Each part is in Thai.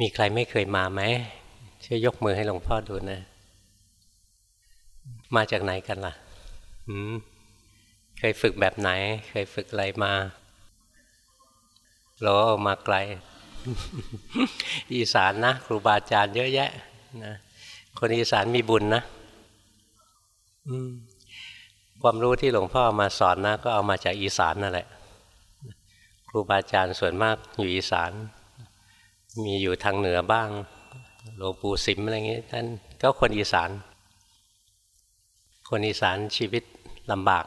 มีใครไม่เคยมาไหมช่วยยกมือให้หลวงพ่อดูนะ มาจากไหนกันล่ะหืมเคยฝึกแบบไหน เคยฝึกอะไรมาเราออกมาไกล อีสานนะครูบาอาจารย์เยอะแยะนะคนอีสานมีบุญนะความรู้ที่หลวงพ่อมาสอนนะ ก็เอามาจากอีสานนั่นแหละ ครูบาอาจารย์ส่วนมากอยู่อีสาน มีอยู่ทางเหนือบ้างหลวงปู่สิมอะไรเงี้ยท่านก็คนอีสาน คนอีสานชีวิตลำบาก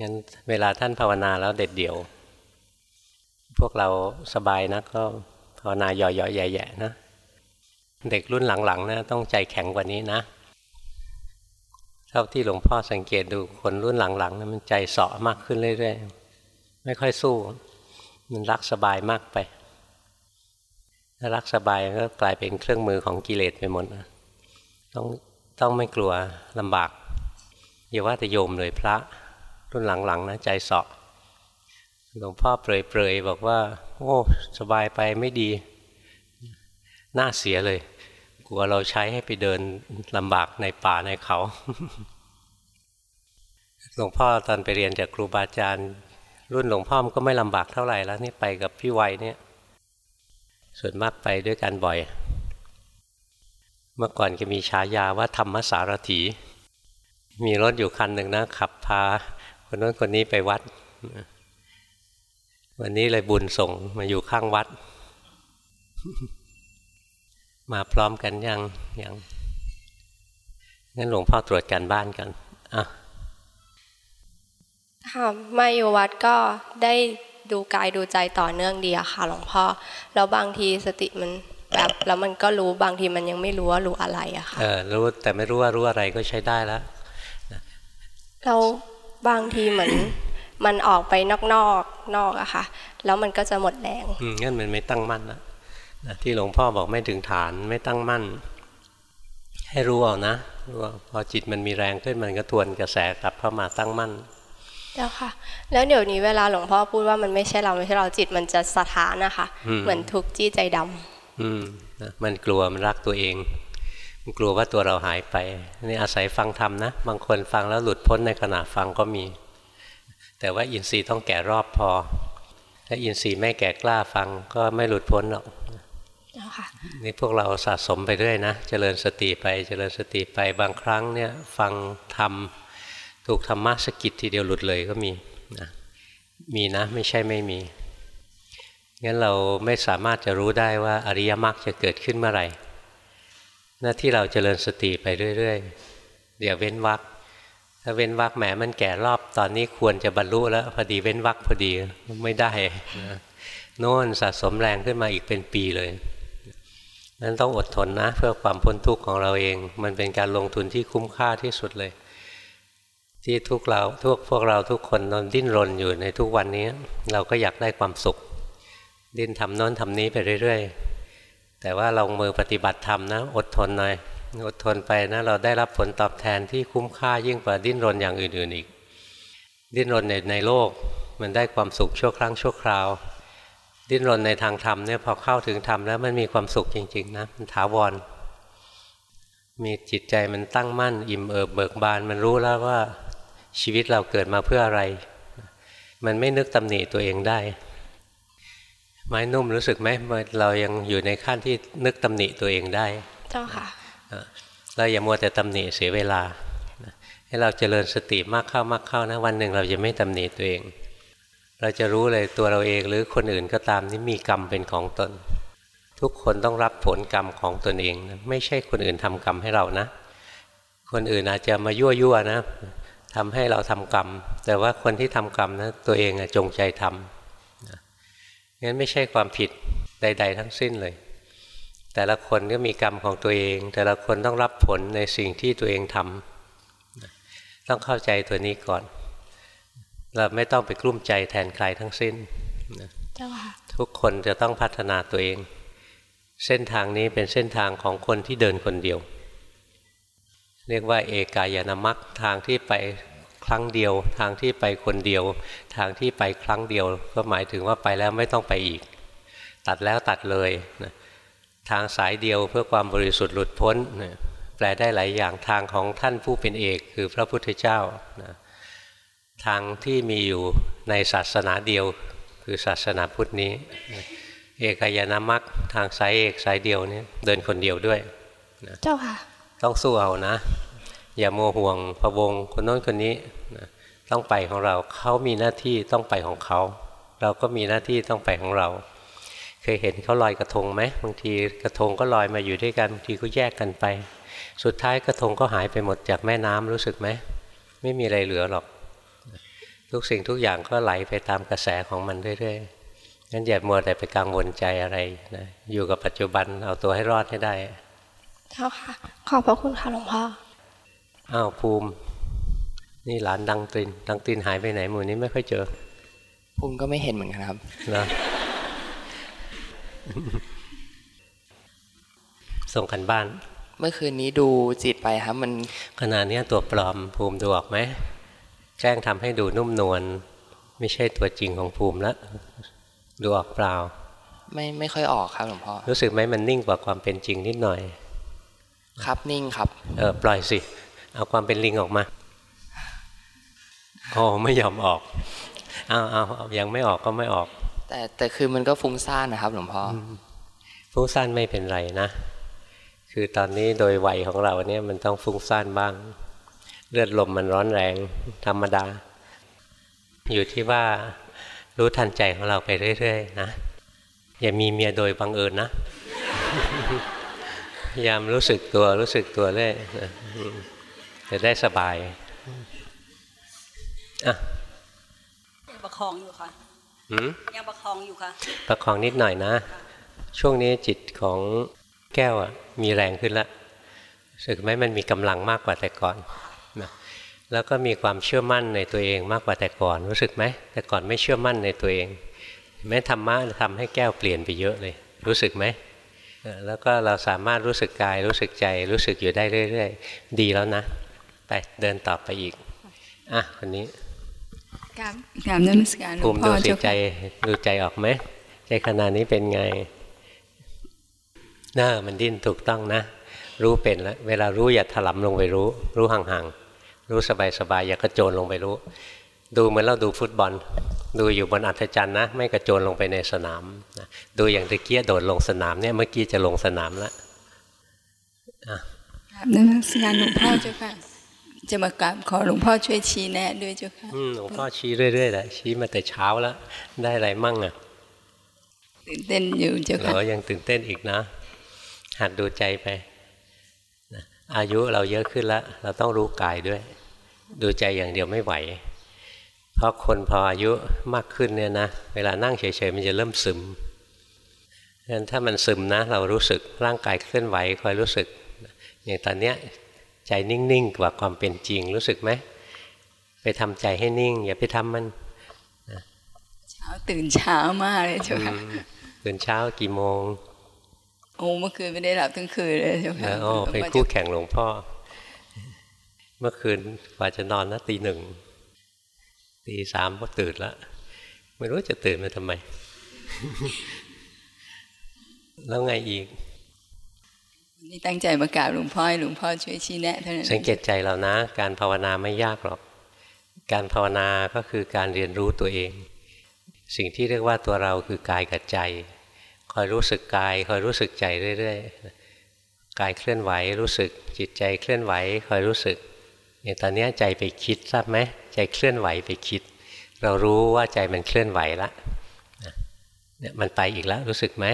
งั้นเวลาท่านภาวนาแล้วเด็ดเดี่ยว พวกเราสบายนะก็ภาวนาย่อยๆแย่ๆนะ เด็กรุ่นหลังๆนะต้องใจแข็งกว่านี้นะ เท่าที่หลวงพ่อสังเกตดูคนรุ่นหลังๆนะมันใจเสาะมากขึ้นเรื่อยๆ ไม่ค่อยสู้ มันรักสบายมากไป ถ้ารักสบายก็กลายเป็นเครื่องมือของกิเลสไปหมดนะต้องต้องไม่กลัวลำบากอย่าว่าแต่โยมเลยพระรุ่นหลังๆนะใจเสาะหลวงพ่อเปรยๆบอกว่า โอ้สบายไปไม่ดี น่าเสียเลย กลัวเราใช้ให้ไปเดินลำบากในป่าในเขาหลวงพ่อตอนไปเรียนจากครูบาอาจารย์ รุ่นหลวงพ่อมันก็ไม่ลำบากเท่าไหร่แล้วนี่ไปกับพี่วัยเนี่ย ส่วนมากไปด้วยกันบ่อย เมื่อก่อนก็มีฉายาว่าธรรมสารถี มีรถอยู่คันหนึ่งนะ ขับพาคนนู้นคนนี้ไปวัด วันนี้เลยบุญส่งมาอยู่ข้างวัด มาพร้อมกันยังยังงั้นหลวงพ่อตรวจการบ้านกันอะค่ะมาอยู่วัดก็ได้ ดูกายดูใจต่อเนื่องดีอะค่ะหลวงพ่อแล้วบางทีสติมันแบบแล้วมันก็รู้บางทีมันยังไม่รู้ว่ารู้อะไรอะค่ะเออรู้แต่ไม่รู้ว่ารู้อะไรก็ใช้ได้แล้วเราบางทีเหมือนมันออกไปนอกนอกนอกอะค่ะ แล้วมันก็จะหมดแรงอืมงั้นมันไม่ตั้งมั่นนะที่หลวงพ่อบอกไม่ถึงฐานไม่ตั้งมั่น ให้รู้เอานะรู้พอจิตมันมีแรงขึ้นมันก็ทวนกระแสกลับเข้ามาตั้งมั่น เจ้าค่ะ แล้วเดี๋ยวนี้เวลาหลวงพ่อพูดว่ามันไม่ใช่เราไม่ใช่เราจิตมันจะสถานนะคะ เหมือนทุกจี้ใจดำอืมมันกลัวมันรักตัวเอง มันกลัวว่าตัวเราหายไปนี่อาศัยฟังธรรมนะ บางคนฟังแล้วหลุดพ้นในขณะฟังก็มี แต่ว่าอินทรีย์ต้องแก่รอบพอ ถ้าอินทรีย์ไม่แก่กล้าฟังก็ไม่หลุดพ้นหรอกนี่พวกเราสะสมไปเรื่อยนะ เจริญสติไปเจริญสติไปบางครั้งเนี่ยฟังธรรม ถูกธรรมะสกิดทีเดียวหลุดเลยก็มีนะมีนะไม่ใช่ไม่มีงั้นเราไม่สามารถจะรู้ได้ว่าอริยมรรคจะเกิดขึ้นเมื่อไหร่ หน้าที่เราจเจริญสติไปเรื่อยๆเดี๋ยวเว้นวักถ้าเว้นวักแหมมันแก่รอบตอนนี้ควรจะบรรลุแล้วพอดีเว้นวักพอดีไม่ได้นะโน่นสะสมแรงขึ้นมาอีกเป็นปีเลยนั้นต้องอดทนนะ เพื่อความพ้นทุกข์ของเราเอง มันเป็นการลงทุนที่คุ้มค่าที่สุดเลย ที่ทุกเราทุกพวกเราทุกคนนอนดิ้นรนอยู่ในทุกวันนี้ เราก็อยากได้ความสุข ดิ้นทำโน้นทำนี้ไปเรื่อย ๆ แต่ว่าเรามือปฏิบัติธรรมนะ อดทนหน่อยอดทนไปนะเราได้รับผลตอบแทนที่คุ้มค่ายิ่งกว่าดิ้นรนอย่างอื่นๆอีก ดิ้นรนในในโลกมันได้ความสุขชั่วครั้งชั่วคราว ดิ้นรนในทางธรรมเนี่ยพอเข้าถึงธรรมแล้วมันมีความสุขจริงๆนะมันถาวรมีจิตใจมันตั้งมั่น อิ่มเอิบเบิกบาน มันรู้แล้วว่า ชีวิตเราเกิดมาเพื่ออะไร มันไม่นึกตำหนิตัวเองได้ ไม้นุ่มรู้สึกไหมเรายังอยู่ในขั้นที่นึกตำหนิตัวเองได้ เจ้าค่ะเราอย่ามัวแต่ตำหนิเสียเวลาให้เราเจริญสติมากเข้ามากเข้านะวันหนึ่งเราจะไม่ตำหนิตัวเอง เราจะรู้เลยตัวเราเองหรือคนอื่นก็ตามนี่มีกรรมเป็นของตน ทุกคนต้องรับผลกรรมของตนเอง ไม่ใช่คนอื่นทำกรรมให้เรานะ คนอื่นอาจจะมายั่วยั่วนะ ทำให้เราทำกรรม แต่ว่าคนที่ทำกรรมนะตัวเองจงใจทำงั้นไม่ใช่ความผิดใด ๆ ทั้งสิ้นเลย แต่ละคนก็มีกรรมของตัวเอง แต่ละคนต้องรับผลในสิ่งที่ตัวเองทำต้องเข้าใจตัวนี้ก่อน เราไม่ต้องไปกลุ้มใจแทนใครทั้งสิ้นทุกคนจะต้องพัฒนาตัวเอง เส้นทางนี้เป็นเส้นทางของคนที่เดินคนเดียว เรียกว่าเอกายนามัคทางที่ไปครั้งเดียว ทางที่ไปคนเดียว ทางที่ไปครั้งเดียว ก็หมายถึงว่าไปแล้วไม่ต้องไปอีก ตัดแล้วตัดเลยนะทางสายเดียวเพื่อความบริสุทธิ์หลุดพ้นนะแปลได้หลายอย่างทางของท่านผู้เป็นเอกคือพระพุทธเจ้านะทางที่มีอยู่ในศาสนาเดียวคือศาสนาพุทธนี้ เอกายนามัคทางสายเอกสายเดียวนี้เดินคนเดียวด้วยนะเจ้าค่ะ ต้องสู้เอานะ อย่าโมห่วงพะวงคนโน้นคนนี้นะต้องไปของเราเขามีหน้าที่ต้องไปของเขา เราก็มีหน้าที่ต้องไปของเรา เคยเห็นเขาลอยกระทงไหมบางทีกระทงก็ลอยมาอยู่ด้วยกันบางทีก็แยกกันไป สุดท้ายกระทงก็หายไปหมดจากแม่น้ำรู้สึกไหมไม่มีอะไรเหลือหรอก ทุกสิ่งทุกอย่างก็ไหลไปตามกระแสของมันเรื่อยๆงั้นอย่ามัวแต่ไปกังวลใจอะไรนะอยู่กับปัจจุบันเอาตัวให้รอดให้ได้ เจ้าค่ะ ขอบพระคุณค่ะหลวงพ่อ อ้าวภูมิ นี่หลานดังติน ดังตินหายไปไหนหมู่นี้ไม่ค่อยเจอ ภูมิก็ไม่เห็นเหมือนกันครับนะส่งกันบ้าน เมื่อคืนนี้ดูจิตไปครับ มันขนาดนี้ตัวปลอมภูมิดูออกไหมแกล้งทำให้ดูนุ่มนวลไม่ใช่ตัวจริงของภูมิแล้วดูออกเปล่า ไม่ไม่ค่อยออกครับหลวงพ่อรู้สึกไหมมันนิ่งกว่าความเป็นจริงนิดหน่อย ครับนิ่งครับ เออปล่อยสิ เอาความเป็นลิงออกมาโอ้ไม่ยอมออกเอาเอายังไม่ออกก็ไม่ออก แต่แต่คือมันก็ฟุ้งซ่านนะครับ หลวงพ่อฟุ้งซ่านไม่เป็นไรนะ คือตอนนี้โดยวัยของเราเนี่ยมันต้องฟุ้งซ่านบ้าง เลือดลมมันร้อนแรงธรรมดา อยู่ที่ว่ารู้ทันใจของเราไปเรื่อยๆนะอย่ามีเมียโดยบังเอิญนะ พยายามรู้สึกตัวรู้สึกตัวเรื่อยจะได้สบายอะประคองอยู่ค่ะยังประคองอยู่ค่ะ ประคองนิดหน่อยนะ ช่วงนี้จิตของแก้วมีแรงขึ้นแล้วสึกไหมมันมีกำลังมากกว่าแต่ก่อนนะแล้วก็มีความเชื่อมั่นในตัวเองมากกว่าแต่ก่อน รู้สึกไหมแต่ก่อนไม่เชื่อมั่นในตัวเองแม้ธรรมะทำให้แก้วเปลี่ยนไปเยอะเลย รู้สึกไหม แล้วก็เราสามารถรู้สึกกายรู้สึกใจรู้สึกอยู่ได้เรื่อยๆ ดีแล้วนะ ไปเดินต่อไปอีก อะคนนี้กราบกราบนักการภูมิดูสิใจดูใจออกไหมใจขนาดนี้เป็นไงน่ามันดิ้นถูกต้องนะ รู้เป็นแล้ว เวลารู้อย่าถลำลงไปรู้ รู้ห่างๆ รู้สบายๆ อย่ากระโจนลงไปรู้ ดูเหมือนเราดูฟุตบอล ดูอยู่บนอัธจันทร์นะ ไม่กระโจนลงไปในสนามดูอย่างตะเกียโดดลงสนามเนี่ยเมื่อกี้จะลงสนามแล้วนักการหลวงพ่อเจ้าค่ะ จะมากราบขอหลวงพ่อช่วยชี้แนะด้วยเจ้าค่ะหลวงพ่อชี้เรื่อยๆแหละชี้มาแต่เช้าแล้ว ได้อะไรมั่งอะตื่นเต้นอยู่เจ้าค่ะเรอยังตื่นเต้นอีกนะ หัดดูใจไปอายุเราเยอะขึ้นแล้ว เราต้องรู้กายด้วย ดูใจอย่างเดียวไม่ไหว เพราะคนพออายุมากขึ้นเนี่ยนะ เวลานั่งเฉยๆมันจะเริ่มซึมงั้นถ้ามันซึมนะ เรารู้สึกร่างกายเคลื่อนไหวคอยรู้สึก อย่างตอนเนี้ยใจนิ่งๆกว่าความเป็นจริงรู้สึกไหมไปทำใจให้นิ่ง อย่าไปทำมันเช้าตื่นเช้ามากเลยจ้ะตื่นเช้ากี่โมงโอ้เมื่อคืนไม่ได้หลับทั้งคืนเลยใช่ไหมอ๋อเป็นคู่แข่งหลวงพ่อ เมื่อคืนกว่าจะนอนนะตีหนึ่ง ตีสามก็ตื่นแล้วไม่รู้จะตื่นมาทำไม แล้วไงอีกนี่ตั้งใจมากราบหลวงพ่อให้หลวงพ่อช่วยชี้แนะเท่านั้นสังเกตใจเรานะ การภาวนาไม่ยากหรอก การภาวนาก็คือการเรียนรู้ตัวเอง สิ่งที่เรียกว่าตัวเราคือกายกับใจ คอยรู้สึกกาย คอยรู้สึกใจเรื่อยๆกายเคลื่อนไหวรู้สึกจิตใจเคลื่อนไหว คอยรู้สึกอย่างตอนนี้ใจไปคิดทราบไหม ใจเคลื่อนไหวไปคิด เรารู้ว่าใจมันเคลื่อนไหวละเนี่ยมันไปอีกแล้วรู้สึกไหม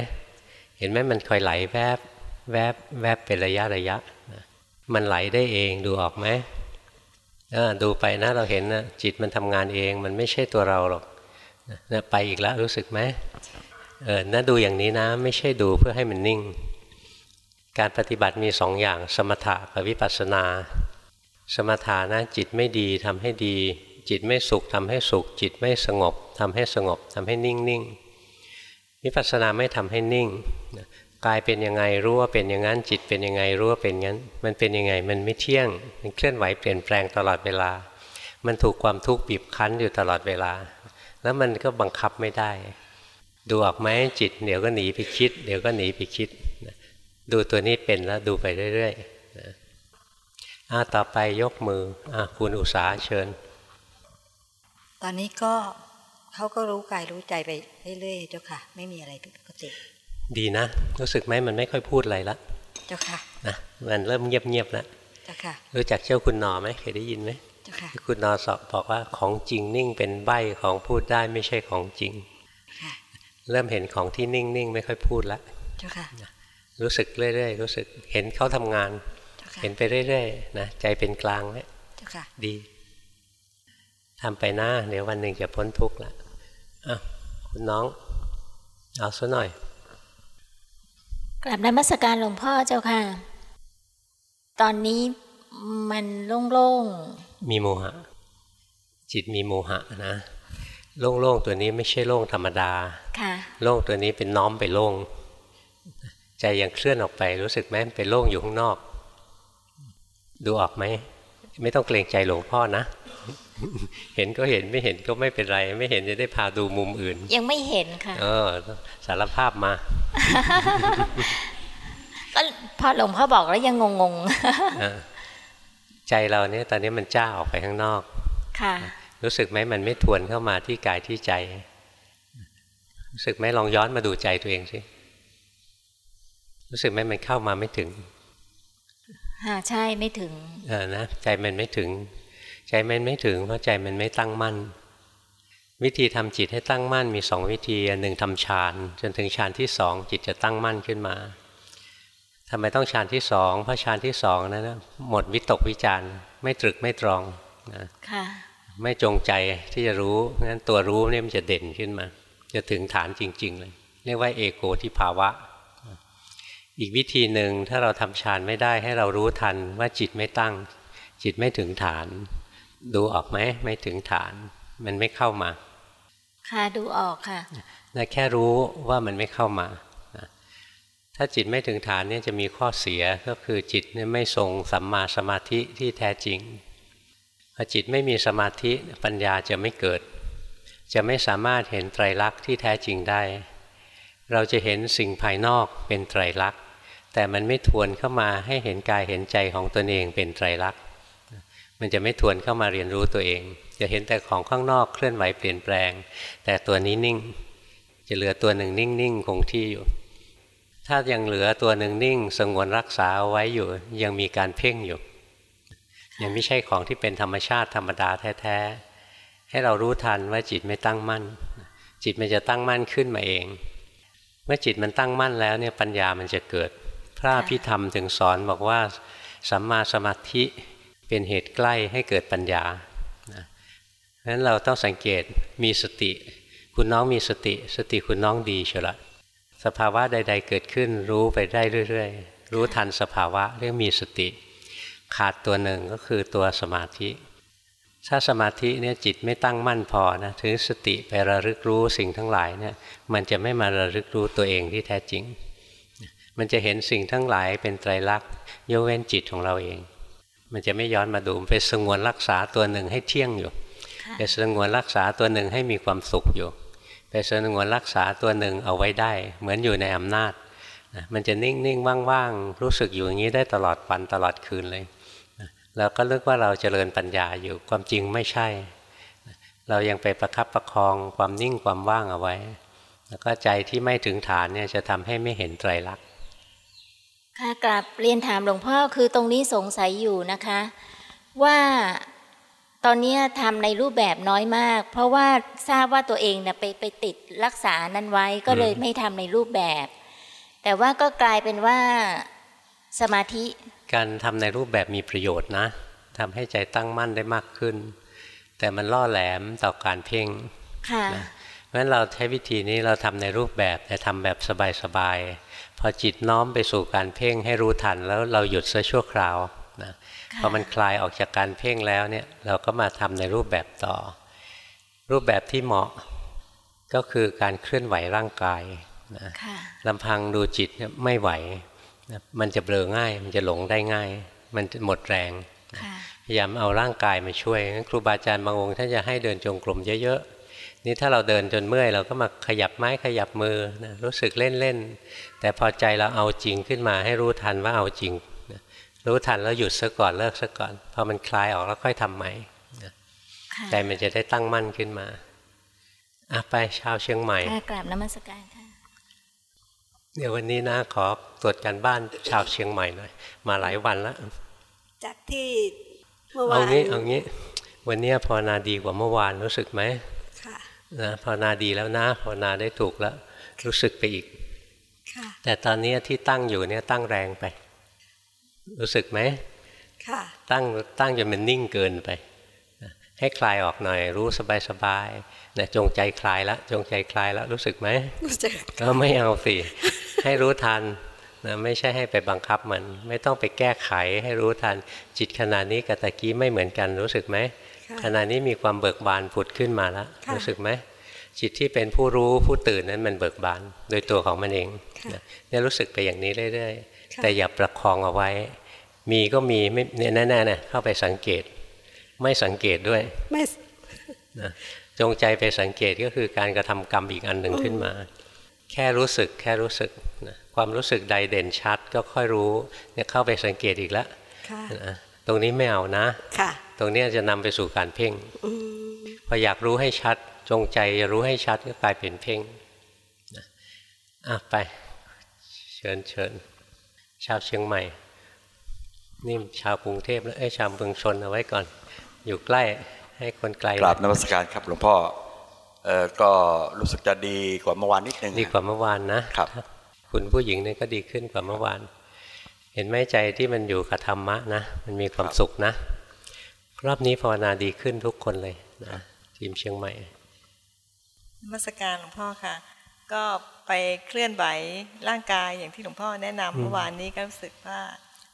เห็นไหมมันคอยไหลแวบแวบแวบเป็นระยะระยะมันไหลได้เองดูออกไหมดูไปนะเราเห็นนะจิตมันทำงานเอง มันไม่ใช่ตัวเราหรอกนะไปอีกแล้วรู้สึกไหมเออนะดูอย่างนี้นะ ไม่ใช่ดูเพื่อให้มันนิ่ง การปฏิบัติมีสองอย่างสมถะกับวิปัสสนา สมถะนะจิตไม่ดีทำให้ดี จิตไม่สุขทำให้สุข จิตไม่สงบทำให้สงบทำให้นิ่งนิ่งวิปัสสนาไม่ทำให้นิ่งกายเป็นยังไงรู้ว่าเป็นอย่างนั้นจิตเป็นยังไงรู้ว่าเป็นงั้น มันเป็นยังไงมันไม่เที่ยง มันเคลื่อนไหวเปลี่ยนแปลงตลอดเวลา มันถูกความทุกข์บีบคั้นอยู่ตลอดเวลา แล้วมันก็บังคับไม่ได้ ดูออกไหมจิต เดี๋ยวก็หนีไปคิด เดี๋ยวก็หนีไปคิด ดูตัวนี้เป็นแล้วดูไปเรื่อย ๆ อ่าต่อไปยกมืออ่าคุณอุตสาเชิญ ตอนนี้ก็เขาก็รู้กายรู้ใจไปเรื่อยๆเจ้าค่ะ ไม่มีอะไรผิดปกติ ดีนะ รู้สึกไหมมันไม่ค่อยพูดอะไรละเจ้าค่ะนะมันเริ่มเงียบๆแล้วเจ้าค่ะ รู้จักเจ้าคุณนอไหมเคยได้ยินไหมเจ้าค่ะที่คุณนอสอบบอกว่าของจริงนิ่งเป็นใบของพูดได้ไม่ใช่ของจริงค่ะเริ่มเห็นของที่นิ่งๆ ไม่ค่อยพูดแล้วเจ้าค่ะ รู้สึกเรื่อยๆ รู้สึกเห็นเขาทำงาน เจ้าค่ะเห็นไปเรื่อยๆนะใจเป็นกลางไว้เจ้าค่ะดีทำไปนะเดี๋ยววันหนึ่งจะพ้นทุกข์ละอะคุณน้อง เอาซะหน่อย กลับนมัสการหลวงพ่อเจ้าค่ะ ตอนนี้มันโล่งมีโมหะ จิตมีโมหะนะ โล่งๆ ตัวนี้ไม่ใช่โล่งธรรมดาๆค่ะ โล่งตัวนี้เป็นน้อมไปโล่ง ใจยังเคลื่อนออกไปรู้สึกไหมเป็นโล่งอยู่ข้างนอก ดูออกไหม ไม่ต้องเกรงใจหลวงพ่อนะ เห็นก็เห็นไม่เห็นก็ไม่เป็นไร ไม่เห็นจะได้พาดูมุมอื่น ยังไม่เห็นค่ะ เออ สารภาพมา ก็พอหลวงพ่อบอกแล้วยังงงเออใจเราเนี่ยตอนนี้มันจ้าออกไปข้างนอกๆค่ะ รู้สึกไหมมันไม่ทวนเข้ามาที่กายที่ใจ รู้สึกไหมลองย้อนมาดูใจตัวเองสิรู้สึกไหมมันเข้ามาไม่ถึง ค่ะใช่ไม่ถึงเออนะใจมันไม่ถึง ใจมันไม่ถึง เพราะใจมันไม่ตั้งมั่น วิธีทำจิตให้ตั้งมั่นมีสองวิธีอันหนึ่งทำฌานจนถึงฌานที่สองจิตจะตั้งมั่นขึ้นมาทำไมต้องฌานที่สองเพราะฌานที่สองนั้นนะหมดวิตกวิจารณ์ไม่ตรึกไม่ตรองนะค่ะไม่จงใจที่จะรู้งั้นตัวรู้เนี่ยมันจะเด่นขึ้นมา จะถึงฐานจริง ๆ เลย เรียกว่าเอโกทิภาวะ อีกวิธีหนึ่งถ้าเราทำฌานไม่ได้ให้เรารู้ทันว่าจิตไม่ตั้ง จิตไม่ถึงฐาน ดูออกไหมไม่ถึงฐาน มันไม่เข้ามา ค่ะดูออกค่ะแต่แค่รู้ว่ามันไม่เข้ามานะถ้าจิตไม่ถึงฐานเนี่ยจะมีข้อเสียก็คือจิตเนี่ยไม่ทรงสัมมาสมาธิที่แท้จริงพอจิตไม่มีสมาธิปัญญาจะไม่เกิด จะไม่สามารถเห็นไตรลักษณ์ที่แท้จริงได้ เราจะเห็นสิ่งภายนอกเป็นไตรลักษณ์ แต่มันไม่ทวนเข้ามาให้เห็นกายเห็นใจของตนเองเป็นไตรลักษณ์มันจะไม่ทวนเข้ามาเรียนรู้ตัวเอง จะเห็นแต่ของข้างนอกเคลื่อนไหวเปลี่ยนแปลง แต่ตัวนี้นิ่ง จะเหลือตัวหนึ่งนิ่งๆคงที่อยู่ ถ้ายังเหลือตัวหนึ่งนิ่ง สงวนรักษาเอาไว้อยู่ ยังมีการเพ่งอยู่ยังไม่ใช่ของที่เป็นธรรมชาติธรรมดาแท้ๆให้เรารู้ทันว่าจิตไม่ตั้งมั่น จิตมันจะตั้งมั่นขึ้นมาเอง เมื่อจิตมันตั้งมั่นแล้วเนี่ยปัญญามันจะเกิด พระพิธรรมถึงสอนบอกว่าสัมมาสมาธิเป็นเหตุใกล้ให้เกิดปัญญาเพราะฉะนั้นเราต้องสังเกตมีสติ คุณน้องมีสติ สติคุณน้องดีเชียวละสภาวะใด ๆ เกิดขึ้นรู้ไปได้เรื่อยๆ รู้ทันสภาวะเรียกมีสติ ขาดตัวหนึ่งก็คือตัวสมาธิ ถ้าสมาธิเนี่ยจิตไม่ตั้งมั่นพอนะถือสติไประลึกรู้สิ่งทั้งหลายเนี่ยมันจะไม่มาระลึกรู้ตัวเองที่แท้จริง มันจะเห็นสิ่งทั้งหลายเป็นไตรลักษณ์ยกเว้นจิตของเราเอง มันจะไม่ย้อนมาดูไปสงวนรักษาตัวหนึ่งให้เที่ยงอยู่ค่ะไปสงวนรักษาตัวหนึ่งให้มีความสุขอยู่ไปสงวนรักษาตัวหนึ่งเอาไว้ได้ เหมือนอยู่ในอำนาจนะมันจะนิ่งๆว่างๆรู้สึกอยู่อย่างนี้ได้ตลอดวันตลอดคืนเลยนะแล้วก็เลือกว่าเราเจริญปัญญาอยู่ความจริงไม่ใช่นะเรายังไปประคับประคองความนิ่งความว่างเอาไว้ แล้วก็ใจที่ไม่ถึงฐานเนี่ยจะทำให้ไม่เห็นไตรลักษณ์ ค่ะกลับเรียนถามหลวงพ่อคือตรงนี้สงสัยอยู่นะคะ ว่าตอนนี้ทำในรูปแบบน้อยมาก เพราะว่าทราบว่าตัวเองเนี่ยไปไปติดรักษานั้นไว้ก็เลยอืมไม่ทำในรูปแบบ แต่ว่าก็กลายเป็นว่าสมาธิ การทำในรูปแบบมีประโยชน์นะทำให้ใจตั้งมั่นได้มากขึ้น แต่มันล่อแหลมต่อการเพ่งค่ะนะเพราะฉะนั้นเราใช้วิธีนี้เราทำในรูปแบบแต่ทำแบบสบายๆ พอจิตน้อมไปสู่การเพ่งให้รู้ทันแล้วเราหยุดซะชั่วคราวนะค่ะพอมันคลายออกจากการเพ่งแล้วเนี่ยเราก็มาทำในรูปแบบต่อ รูปแบบที่เหมาะก็คือการเคลื่อนไหวร่างกายนะค่ะลำพังดูจิตเนี่ยไม่ไหวนะมันจะเบลอง่าย มันจะหลงได้ง่าย มันจะหมดแรงค่ะพยายามเอาร่างกายมาช่วยงั้นครูบาอาจารย์บางองค์ท่านจะให้เดินจงกรมเยอะๆ นี่ถ้าเราเดินจนเมื่อยเราก็มาขยับไม้ขยับมือนะรู้สึกเล่นๆแต่พอใจเราเอาจริงขึ้นมาให้รู้ทันว่าเอาจริงนะรู้ทันแล้วหยุดซะก่อนเลิกซะก่อนพอมันคลายออกแล้วค่อยทำใหม่นะค่ะใจมันจะได้ตั้งมั่นขึ้นมาอะไปชาวเชียงใหม่ค่ะกราบนมัสการค่ะเดี๋ยววันนี้นะขอตรวจการบ้านชาวเชียงใหม่หน่อยมาหลายวันแล้วจากที่เมื่อวาเอานงี้เอางี้ วันเนี้ยภาวนาดีกว่าเมื่อวานรู้สึกไหมค่ะ นะภาวนาดีแล้วนะภาวนาได้ถูกแล้ว รู้สึกไปอีกค่ะแต่ตอนนี้ที่ตั้งอยู่เนี่ยตั้งแรงไป รู้สึกไหมค่ะตั้งตั้งจนมันนิ่งเกินไปนะให้คลายออกหน่อย รู้สบายสบายๆนะจงใจคลายละ จงใจคลายแล้วรู้สึกไหมรู้สึกก็ไม่เอาสิให้รู้ทันนะไม่ใช่ให้ไปบังคับมัน ไม่ต้องไปแก้ไขให้รู้ทันจิตขณะนี้กับตะกี้ไม่เหมือนกันรู้สึกไหมค่ะ ขณะนี้มีความเบิกบานผุดขึ้นมาแล้วค่ะรู้สึกไหมจิตที่เป็นผู้รู้ผู้ตื่นนั้นมันเบิกบานโดยตัวของมันเองค่ะนะเนี่ยรู้สึกไปอย่างนี้เรื่อยค่ะๆแต่อย่าประคองเอาไว้ มีก็มีไม่เนี่ยแน่ๆเนี่ยเข้าไปสังเกต ไม่สังเกตด้วยไม่นะจงใจไปสังเกตก็คือการกระทำกรรมอีกอันหนึ่งขึ้นมา แค่รู้สึกแค่รู้สึกนะความรู้สึกใดเด่นชัดก็ค่อยรู้เนี่ยเข้าไปสังเกตอีกแล้วค่ะนะ ตรงนี้ไม่เอานะ ค่ะ ตรงเนี้ยจะนำไปสู่การเพ่งอืมพออยากรู้ให้ชัด จงใจจะรู้ให้ชัดก็กลายเป็นเพ่งนะอะไป เชิญเชิญชาวเชียงใหม่ นี่ชาวกรุงเทพแล้วเอ้ยชาวเมืองชนเอาไว้ก่อน อยู่ใกล้ให้คนไกลกราบนมัสการครับหลวงพ่อเออก็รู้สึกจะดีกว่าเมื่อวานนิดนึงดีกว่าเมื่อวานนะครับ คุณผู้หญิงเนี่ยก็ดีขึ้นกว่าเมื่อวาน เห็นไหมใจที่มันอยู่กับธรรมะนะ มันมีความสุขนะ รอบนี้ภาวนาดีขึ้นทุกคนเลยนะทีมเชียงใหม่นมัสการหลวงพ่อค่ะ ก็ไปเคลื่อนไหวร่างกายอย่างที่หลวงพ่อแนะนำเมื่อวานนี้ก็รู้สึกว่า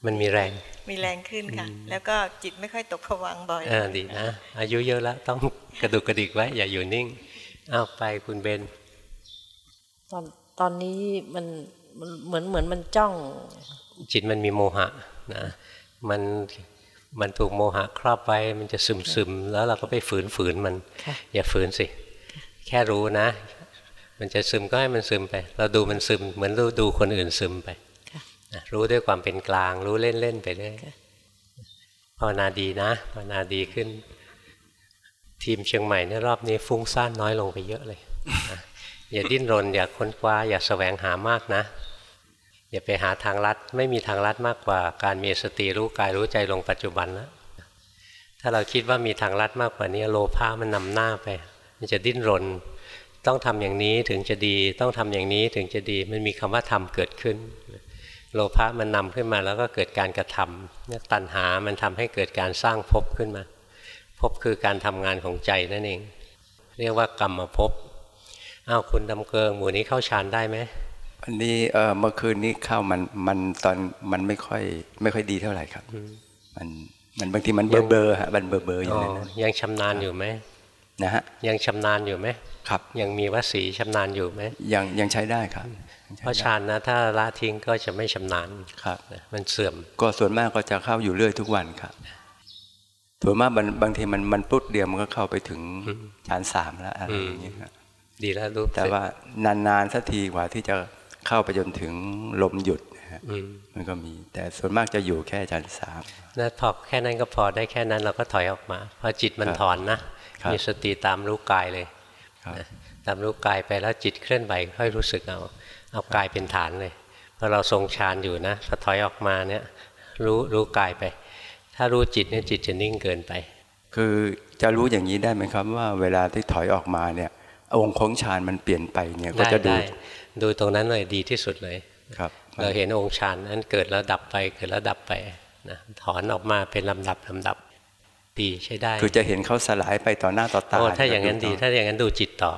มันมีแรง มีแรงขึ้นค่ะ แล้วก็จิตไม่ค่อยตกผวังค์บ่อยอ่าดีนะ อายุเยอะแล้วต้องกระดุกกระดิกไว้อย่าอยู่นิ่งอ้าวไปคุณเบน ตอนตอนนี้มันมันเหมือนเหมือนมันจ้อง จิตมันมีโมหะนะมันมันถูกโมหะครอบไว้มันจะซึมซึมๆแล้วเราก็ไปฝืนฝืนมันค่ะอย่าฝืนสิ แค่รู้นะ มันจะซึมก็ให้มันซึมไป เราดูมันซึม เหมือนเราดูคนอื่นซึมไปค่ะนะรู้ด้วยความเป็นกลาง รู้เล่นเล่นๆไปเรื่อยค่ะภาวนาดีนะภาวนาดีขึ้น ทีมเชียงใหม่เนี่ยรอบนี้ฟุ้งซ่านน้อยลงไปเยอะเลยนะอย่าดิ้นรน อย่าค้นคว้า อย่าแสวงหามากนะ อย่าไปหาทางลัดไม่มีทางลัดมากกว่าการมีสติรู้กายรู้ใจลงปัจจุบันแล้วถ้าเราคิดว่ามีทางลัดมากกว่านี้โลภะมันนำหน้าไป มันจะดิ้นรน ต้องทำอย่างนี้ถึงจะดี ต้องทำอย่างนี้ถึงจะดีมันมีคำว่าทำเกิดขึ้น โลภะมันนำขึ้นมาแล้วก็เกิดการกระทำตัณหามันทำให้เกิดการสร้างภพขึ้นมาภพคือการทำงานของใจนั่นเอง เรียกว่ากรรมภพอ้าวคุณดำเกิงหมู่นี้เข้าฌานได้ไหม อันนี้เออเมื่อคืนนี้เข้ามันมันตอนมันไม่ค่อย ไม่ค่อยดีเท่าไหร่ครับ มันมันบางทีมันเบลอเบลอๆฮะมันเบลอเบลอๆอยู่อ๋อในนั้นยังชำนาญอยู่ไหมนะฮะยังชำนาญอยู่ไหมครับ ยังมีวสีชำนาญอยู่ไหมยังยังใช้ได้ครับยังใช้เพราะได้ฌานนะถ้าละทิ้งก็จะไม่ชำนาญครับ มันเสื่อมก็ส่วนมากก็จะเข้าอยู่เรื่อยทุกวันครับส่วนมากบางบางทีมันมันปุ๊บเดียวมันก็เข้าไปถึงฌานสามแล้วอะไรอย่างเงี้ยครับดีแล้วรู้แต่ว่านานๆสักทีกว่าที่จะ เข้าไปจนถึงลมหยุดนะฮะอืมมันก็มี แต่ส่วนมากจะอยู่แค่ฌานสามนะพอแค่นั้นก็พอได้แค่นั้นเราก็ถอยออกมาพอจิตมันครับถอนนะครับมีสติตามรู้กายเลยครับนะตามรู้กายไปแล้วจิตเคลื่อนไหวค่อยรู้สึกเอาเอากายเป็นฐานเลยพอเราทรงฌานอยู่นะพอถอยออกมาเนี่ยรู้รู้กายไป ถ้ารู้จิตเนี่ยจิตจะนิ่งเกินไป คือจะรู้อย่างนี้ได้ไหมครับว่าเวลาที่ถอยออกมาเนี่ยองค์ของฌานมันเปลี่ยนไปเนี่ยก็ได้จะดูได้ดูตรงนั้นเลยดีที่สุดเลยครับ เราเห็นองค์ฌานนั้นเกิดแล้วดับไปเกิดแล้วดับไปนะถอนออกมาเป็นลำดับลำดับดีใช้ได้ คือจะเห็นเขาสลายไปต่อหน้าต่อตาโอ้ถ้าอย่างนั้นดี ถ้าอย่างนั้นดูจิตต่อ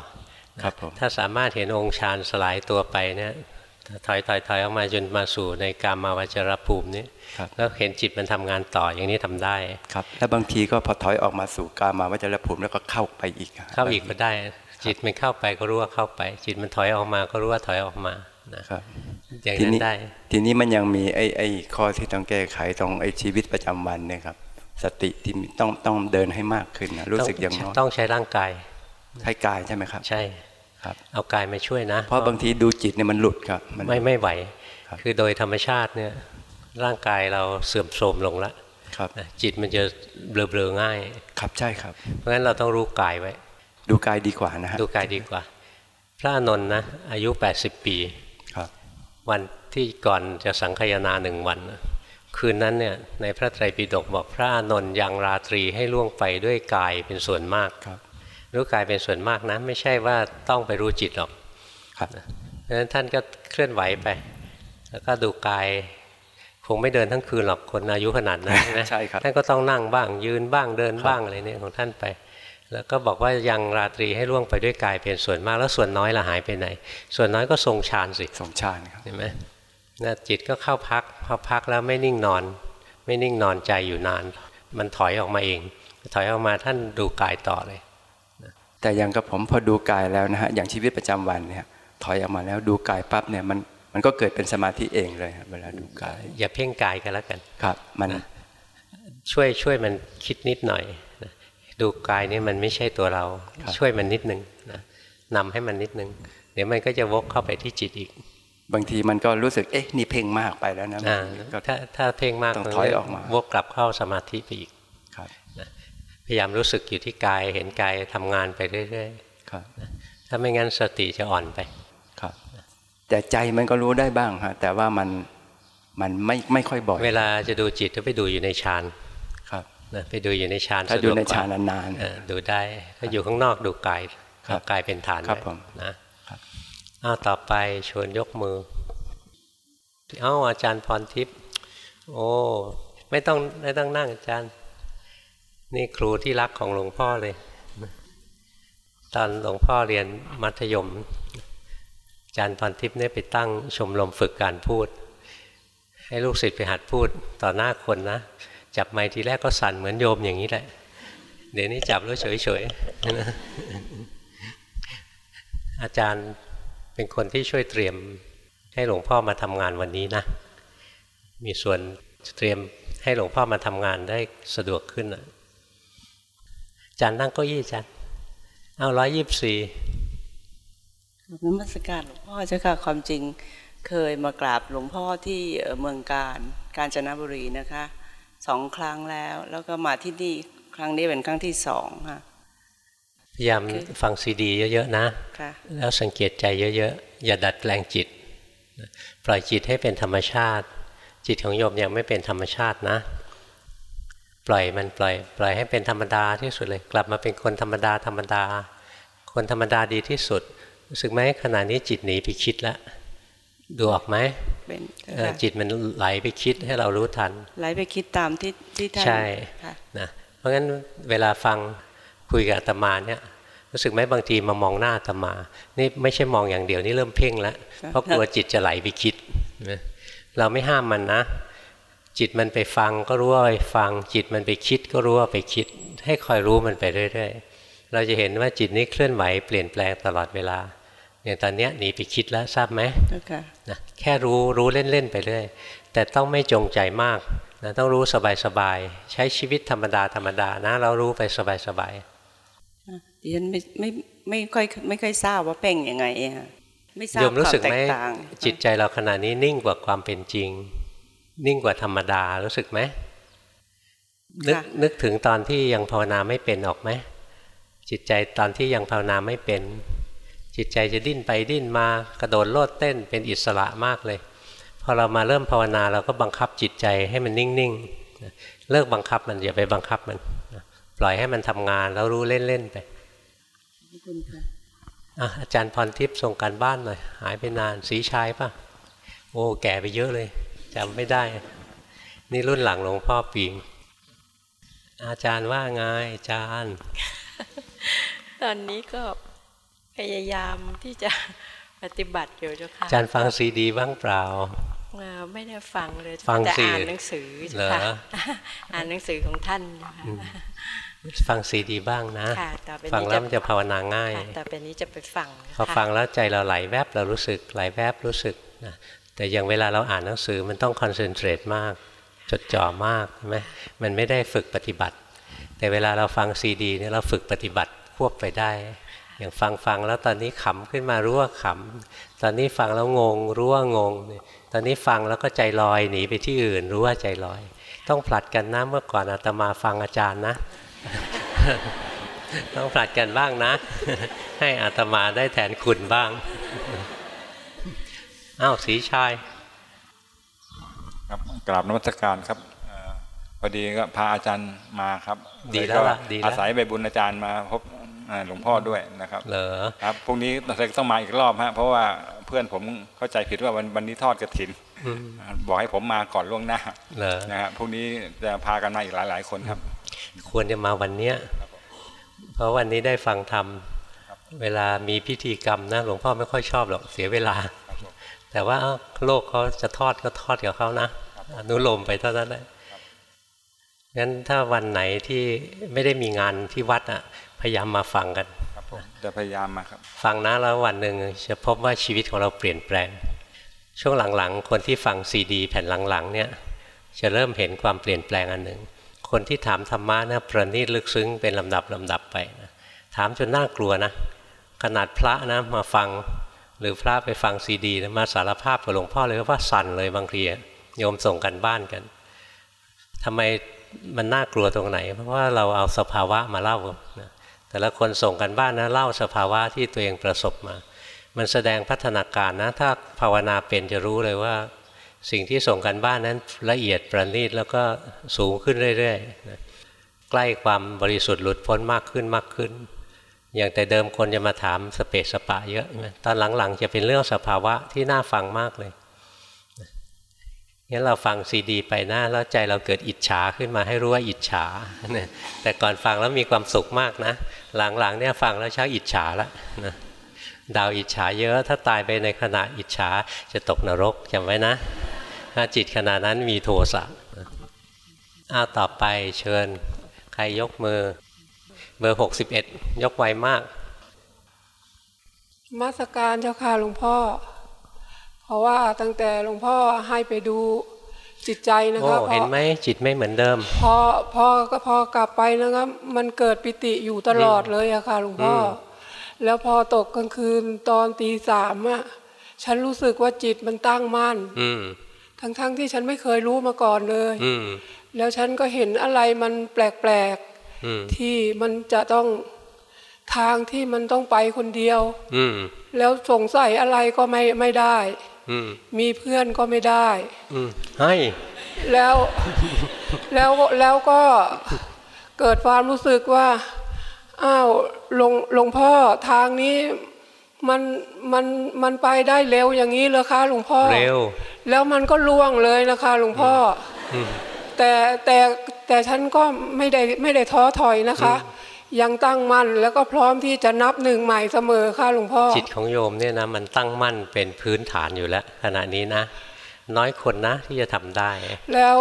ครับผมถ้าสามารถเห็นองค์ฌานสลายตัวไปเนี่ยถอยถอยถอยออกมาจนมาสู่ในกามาวจรภูมินี้ครับแล้วเห็นจิตมันทำงานต่ออย่างนี้ทำได้ครับ แล้วบางทีก็พอถอยออกมาสู่กามาวัจรภูมิแล้วก็เข้าไปอีกอะเข้าอีกก็ได้ จิตมันเข้าไปก็รู้ว่าเข้าไป จิตมันถอยออกมาก็รู้ว่าถอยออกมานะครับอย่างทีนั้นนี้ได้ ทีนี้มันยังมีไอ้ไอ้ข้อที่ต้องแก้ไขตรงไอ้ชีวิตประจำวันเนี่ยครับสติที่มีต้องต้องเดินให้มากขึ้นนะรู้สึกอย่างน้อยต้องใช้ร่างกายใช้กายใช่ไหมครับ ใช่ครับ เอากายมาช่วยนะ เพราะบางทีดูจิตเนี่ยมันหลุดครับนไม่ไม่ไหวครับคือโดยธรรมชาติเนี่ยร่างกายเราเสื่อมโทรมลงแล้วครับนะจิตมันจะเบลอๆง่าย ครับใช่ครับ เพราะฉะนั้นเราต้องรู้กายไว้ ดูกายดีกว่านะฮะดูกายดีกว่า พระอานนท์นะอายุ 80 ปีครับ วันที่ก่อนจะสังคายนาหนึ่งวันนะคืนนั้นเนี่ยในพระไตรปิฎกบอกพระอานนท์ยังราตรีให้ล่วงไปด้วยกายเป็นส่วนมากครับ รู้กายเป็นส่วนมากนะ ไม่ใช่ว่าต้องไปรู้จิตหรอกครับเพราะฉะนั้นท่านก็เคลื่อนไหวไป แล้วก็ดูกายคงไม่เดินทั้งคืนหรอกคนอายุขนาดนั้นนะใช่ครับท่านก็ต้องนั่งบ้างยืนบ้างเดินครับบ้างอะไรเนี่ยของท่านไป แล้วก็บอกว่ายังราตรีให้ล่วงไปด้วยกายเป็นส่วนมากแล้วส่วนน้อยละหายไปไหน ส่วนน้อยก็ทรงฌานสิสองฌานครับเห็นไหมนะจิตก็เข้าพักพอพักแล้วไม่นิ่งนอน ไม่นิ่งนอนใจอยู่นาน มันถอยออกมาเอง ถอยออกมาท่านดูกายต่อเลย แต่อย่างกับผมพอดูกายแล้วนะฮะอย่างชีวิตประจำวันเนี่ยถอยออกมาแล้วดูกายปั๊บเนี่ยมันมันก็เกิดเป็นสมาธิเองเลยครับเวลาดูกาย อย่าเพ่งกายกันแล้วกันครับ มันช่วยช่วยมันคิดนิดหน่อยนะ ดูกายนี่มันไม่ใช่ตัวเราครับช่วยมันนิดนึงนะนำให้มันนิดนึง เดี๋ยวมันก็จะวกเข้าไปที่จิตอีก บางทีมันก็รู้สึกเอ๊ะนี่เพ่งมากไปแล้วนะอ่าก็ถ้าถ้าเพ่งมากต้องมันถอยออกมาวกกลับเข้าสมาธิไปอีกครับนะพยายามรู้สึกอยู่ที่กายเห็นกายทำงานไปเรื่อยครับๆถ้าไม่งั้นสติจะอ่อนไปครับ แต่ใจมันก็รู้ได้บ้างฮะแต่ว่ามันมันไม่ไม่ค่อยบ่อย เวลาจะดูจิตก็ไปดูอยู่ในฌานครับนะ ไปดูอยู่ในฌานถ้าสะดูวกในกว่ฌานนานเออดูได้ถ้าอยู่ข้างนอกดูกายครับเอากายเป็นฐานครับไว้ผมนะครับอ้าวต่อไปชวนยกมือเอ้าอาจารย์พรทิพย์โอ้ไม่ต้องไม่ต้องนั่งอาจารย์ นี่ครูที่รักของหลวงพ่อเลย ตอนหลวงพ่อเรียนมัธยม อาจารย์พรทิพย์เนี่ยไปตั้งชมรมฝึกการพูด ให้ลูกศิษย์ไปหัดพูดต่อหน้าคนนะ จับไม้ทีแรกก็สั่นเหมือนโยมอย่างนี้แหละ เดี๋ยวนี้จับแล้วเฉยๆอาจารย์เป็นคนที่ช่วยเตรียมให้หลวงพ่อมาทำงานวันนี้นะ มีส่วนเตรียมให้หลวงพ่อมาทำงานได้สะดวกขึ้นอาจารย์นั่งเก้าอี้อาจารย์เอาร้อยยี่สิบสี่นมัสการหลวงพ่อเจ้าค่ะความจริงเคยมากราบหลวงพ่อที่เอ่อเมืองการกาญจนบุรีนะคะ สองครั้งแล้ว แล้วก็มาที่นี่ครั้งนี้เป็นครั้งที่สองค่ะพยายามฟังซีดีเยอะๆนะค่ะแล้วสังเกตใจเยอะๆ อย่าดัดแปลงจิต ปล่อยจิตให้เป็นธรรมชาติ จิตของโยมยังไม่เป็นธรรมชาตินะ ปล่อยมันปล่อย ปล่อยให้เป็นธรรมดาที่สุดเลย กลับมาเป็นคนธรรมดาธรรมดา คนธรรมดาดีที่สุด รู้สึกไหมขณะนี้จิตหนีไปคิดแล้ว ดูออกไหมเป็นเออจิตมันไหลไปคิดให้เรารู้ทัน ไหลไปคิดตามที่ที่ท่านใช่ค่ะนะเพราะงั้นเวลาฟังคุยกับอาตมาเนี่ยรู้สึกไหมบางทีมามองหน้าอาตมา นี่ไม่ใช่มองอย่างเดียวนี่เริ่มเพ่งแล้ว เพราะกลัวจิตจะไหลไปคิดนะเราไม่ห้ามมันนะ จิตมันไปฟังก็รู้ว่าไปฟัง จิตมันไปคิดก็รู้ว่าไปคิด ให้คอยรู้มันไปเรื่อย ๆ เราจะเห็นว่าจิตนี้เคลื่อนไหวเปลี่ยนแปลงตลอดเวลา อย่างตอนเนี้ยหนีไปคิดแล้วทราบไหมเจ้าค่ะนะแค่รู้รู้เล่นๆไปเรื่อยแต่ต้องไม่จงใจมากนะต้องรู้สบายๆใช้ชีวิตธรรมดาธรรมดานะ เรารู้ไปสบายดิฉันไม่ไม่ไม่ค่อยไม่ค่อยทราบว่าเพ่งยังไงอะค่ะไม่ทราๆบโยมรู้ควาสึกแตไหมกต่างจิตใจเราขณะนี้นิ่งกว่าความเป็นจริง นิ่งกว่าธรรมดารู้สึกไหมนึกนึกถึงตอนที่ยังภาวนาไม่เป็นออกไหมจิตใจตอนที่ยังภาวนาไม่เป็น จิตใจจะดิ้นไปดิ้นมากระโดดโลดเต้นเป็นอิสระมากเลย พอเรามาเริ่มภาวนาเราก็บังคับจิตใจให้มันนิ่งๆ เลิกบังคับมันอย่าไปบังคับมัน ปล่อยให้มันทำงานแล้วรู้เล่นๆไปขอบคุณค่ะอะอาจารย์พรทิพย์ส่งการบ้านหน่อยหายไปนานสีชายป่ะ โอ้แก่ไปเยอะเลยจำไม่ได้ นี่รุ่นหลังหลวงพ่อปิงอาจารย์ว่าไงอาจารย์ ตอนนี้ก็ พยายามที่จะปฏิบัติอยู่เจ้าค่ะอาจารย์ฟังซีดีบ้างเปล่าเอ่อไม่ได้ฟังเลยฟังแต่สิอ่านหนังสือเจ้าค่ะเหรออ่านหนังสือของท่านเจ้าค่ะอืมฟังซีดีบ้างนะค่ะต่อไปนี้ฟังแล้วมันจะภาวนาง่ายค่ะต่อไปนี้จะไปฟังพอค่ะฟังแล้วใจเราไหลแวบเรารู้สึกไหลแวบรู้สึกนะแต่อย่างเวลาเราอ่านหนังสือมันต้องคอนเซนเทรตมาก จดจ่อมากใช่ไหมมันไม่ได้ฝึกปฏิบัติ แต่เวลาเราฟังซีดีเนี่ยเราฝึกปฏิบัติควบไปได้ อย่างฟังฟังแล้วตอนนี้ขำขึ้นมารู้ว่าขำตอนนี้ฟังแล้วงง รู้ว่างง ตอนนี้ฟังแล้วก็ใจลอยหนีไปที่อื่น รู้ว่าใจลอย ต้องผลัดกันนะเมื่อก่อนอาตมาฟังอาจารย์นะ ต้องผลัดกันบ้างนะ ให้อาตมาได้แทนคุณบ้างอ้าวสีชายครับกราบนมัสการครับเอ่อพอดีก็พาอาจารย์มาครับดีแล้วล่ะก็ดีแล้วอาศัยใบบุญอาจารย์มาพบเอ่อ หลวงพ่อด้วยนะครับเหรอครับพรุ่งนี้ต้องมาอีกรอบฮะเพราะว่าเพื่อนผมเข้าใจผิดว่าวันวันนี้ทอดกระถินอืมบอกให้ผมมาก่อนล่วงหน้าเหรอนะฮะพรุ่งนี้จะพากันมาอีกหลายๆคนครับ ควรจะมาวันเนี้ยเพราะวันนี้ได้ฟังธรรมเวลามีพิธีกรรมนะหลวงพ่อไม่ค่อยชอบหรอกเสียเวลา แต่ว่าเอ้าโลกเขาจะทอดก็ทอดกับเขานะอนุโลมไปเท่านั้นแหละงั้นถ้าวันไหนที่ไม่ได้มีงานที่วัดอะ พยายามมาฟังกันครับผมจะพยายามมาครับ ฟังนะแล้ววันหนึ่งจะพบว่าชีวิตของเราเปลี่ยนแปลง ช่วงหลังๆ คนที่ฟังซีดี แผ่นหลังๆเนี่ยจะเริ่มเห็นความเปลี่ยนแปลงอันหนึ่ง คนที่ถามธรรมะนะประณีตลึกซึ้งเป็นลำดับลำดับไปนะถามจนน่ากลัวนะ ขนาดพระนะมาฟังหรือพระไปฟังซีดีนะมาสารภาพกับหลวงพ่อเลยว่าสั่นเลยบางทีอะโยมส่งกันบ้านกันทำไมมันน่ากลัวตรงไหน เพราะว่าเราเอาสภาวะมาเล่านะ แต่ละคนส่งกันบ้านนะเล่าสภาวะที่ตัวเองประสบมา มันแสดงพัฒนาการนะ ถ้าภาวนาเป็นจะรู้เลยว่า สิ่งที่ส่งกันบ้านนั้นละเอียดประณีตแล้วก็สูงขึ้นเรื่อยๆนะใกล้ความบริสุทธิ์หลุดพ้นมากขึ้นมากขึ้น อย่างแต่เดิมคนจะมาถามสเปสสปะเยอะนะตอนหลังๆ จะเป็นเรื่องสภาวะที่น่าฟังมากเลย งั้นเราฟังซีดี ไปหน้าแล้วใจเราเกิดอิจฉาขึ้นมาให้รู้ว่าอิจฉานะแต่ก่อนฟังแล้วมีความสุขมากนะ หลังๆเนี่ยฟังแล้วชักอิจฉาล้วนะดาวอิจฉาเยอะถ้าตายไปในขณะอิจฉาจะตกนรกจำไว้นะ ถ้าจิตขณะนั้นมีโทสะอ้าวต่อไปเชิญ ใครยกมือ เบอร์หกสิบเอ็ดยกไวมาก มาสการเจ้าค่ะหลวงพ่อ เพราะว่าตั้งแต่หลวงพ่อให้ไปดูจิตใจนะโอ้ครับเห็นไหมจิตไม่เหมือนเดิม พอพอก็พอกลับไปนะครับมันเกิดปิติอยู่ตลอดเลยอะค่ะหลวงพ่ออมแล้วพอตกกลางคืนตอนตีสามอะฉันรู้สึกว่าจิตมันตั้งมั่นอืมทั้งๆทที่ฉันไม่เคยรู้มาก่อนเลยอืมแล้วฉันก็เห็นอะไรมันแปลกอืมๆที่มันจะต้องทางที่มันต้องไปคนเดียวอืมแล้วสงสัยอะไรก็ไม่ไม่ได้อื มมีเพื่อนก็ไม่ได้อืมให้แล้วแล้วแล้วก็เกิดความรู้สึกว่าอ้าวหลวงหลวงพ่อทางนี้มันมันมันไปได้เร็วอย่างนี้เลยคะหลวงพ่อเร็วแล้วมันก็ล่วงเลยนะคะหลวงพ่อออืมแต่แต่แต่ฉันก็ไม่ได้ไม่ได้ท้อถอยนะคะ ยังตั้งมั่นแล้วก็พร้อมที่จะนับหนึ่งใหม่เสมอค่ะหลวงพ่อ จิตของโยมเนี่ยนะมันตั้งมั่นเป็นพื้นฐานอยู่แล้ว ขณะนี้นะ น้อยคนนะที่จะทำได้ แล้ว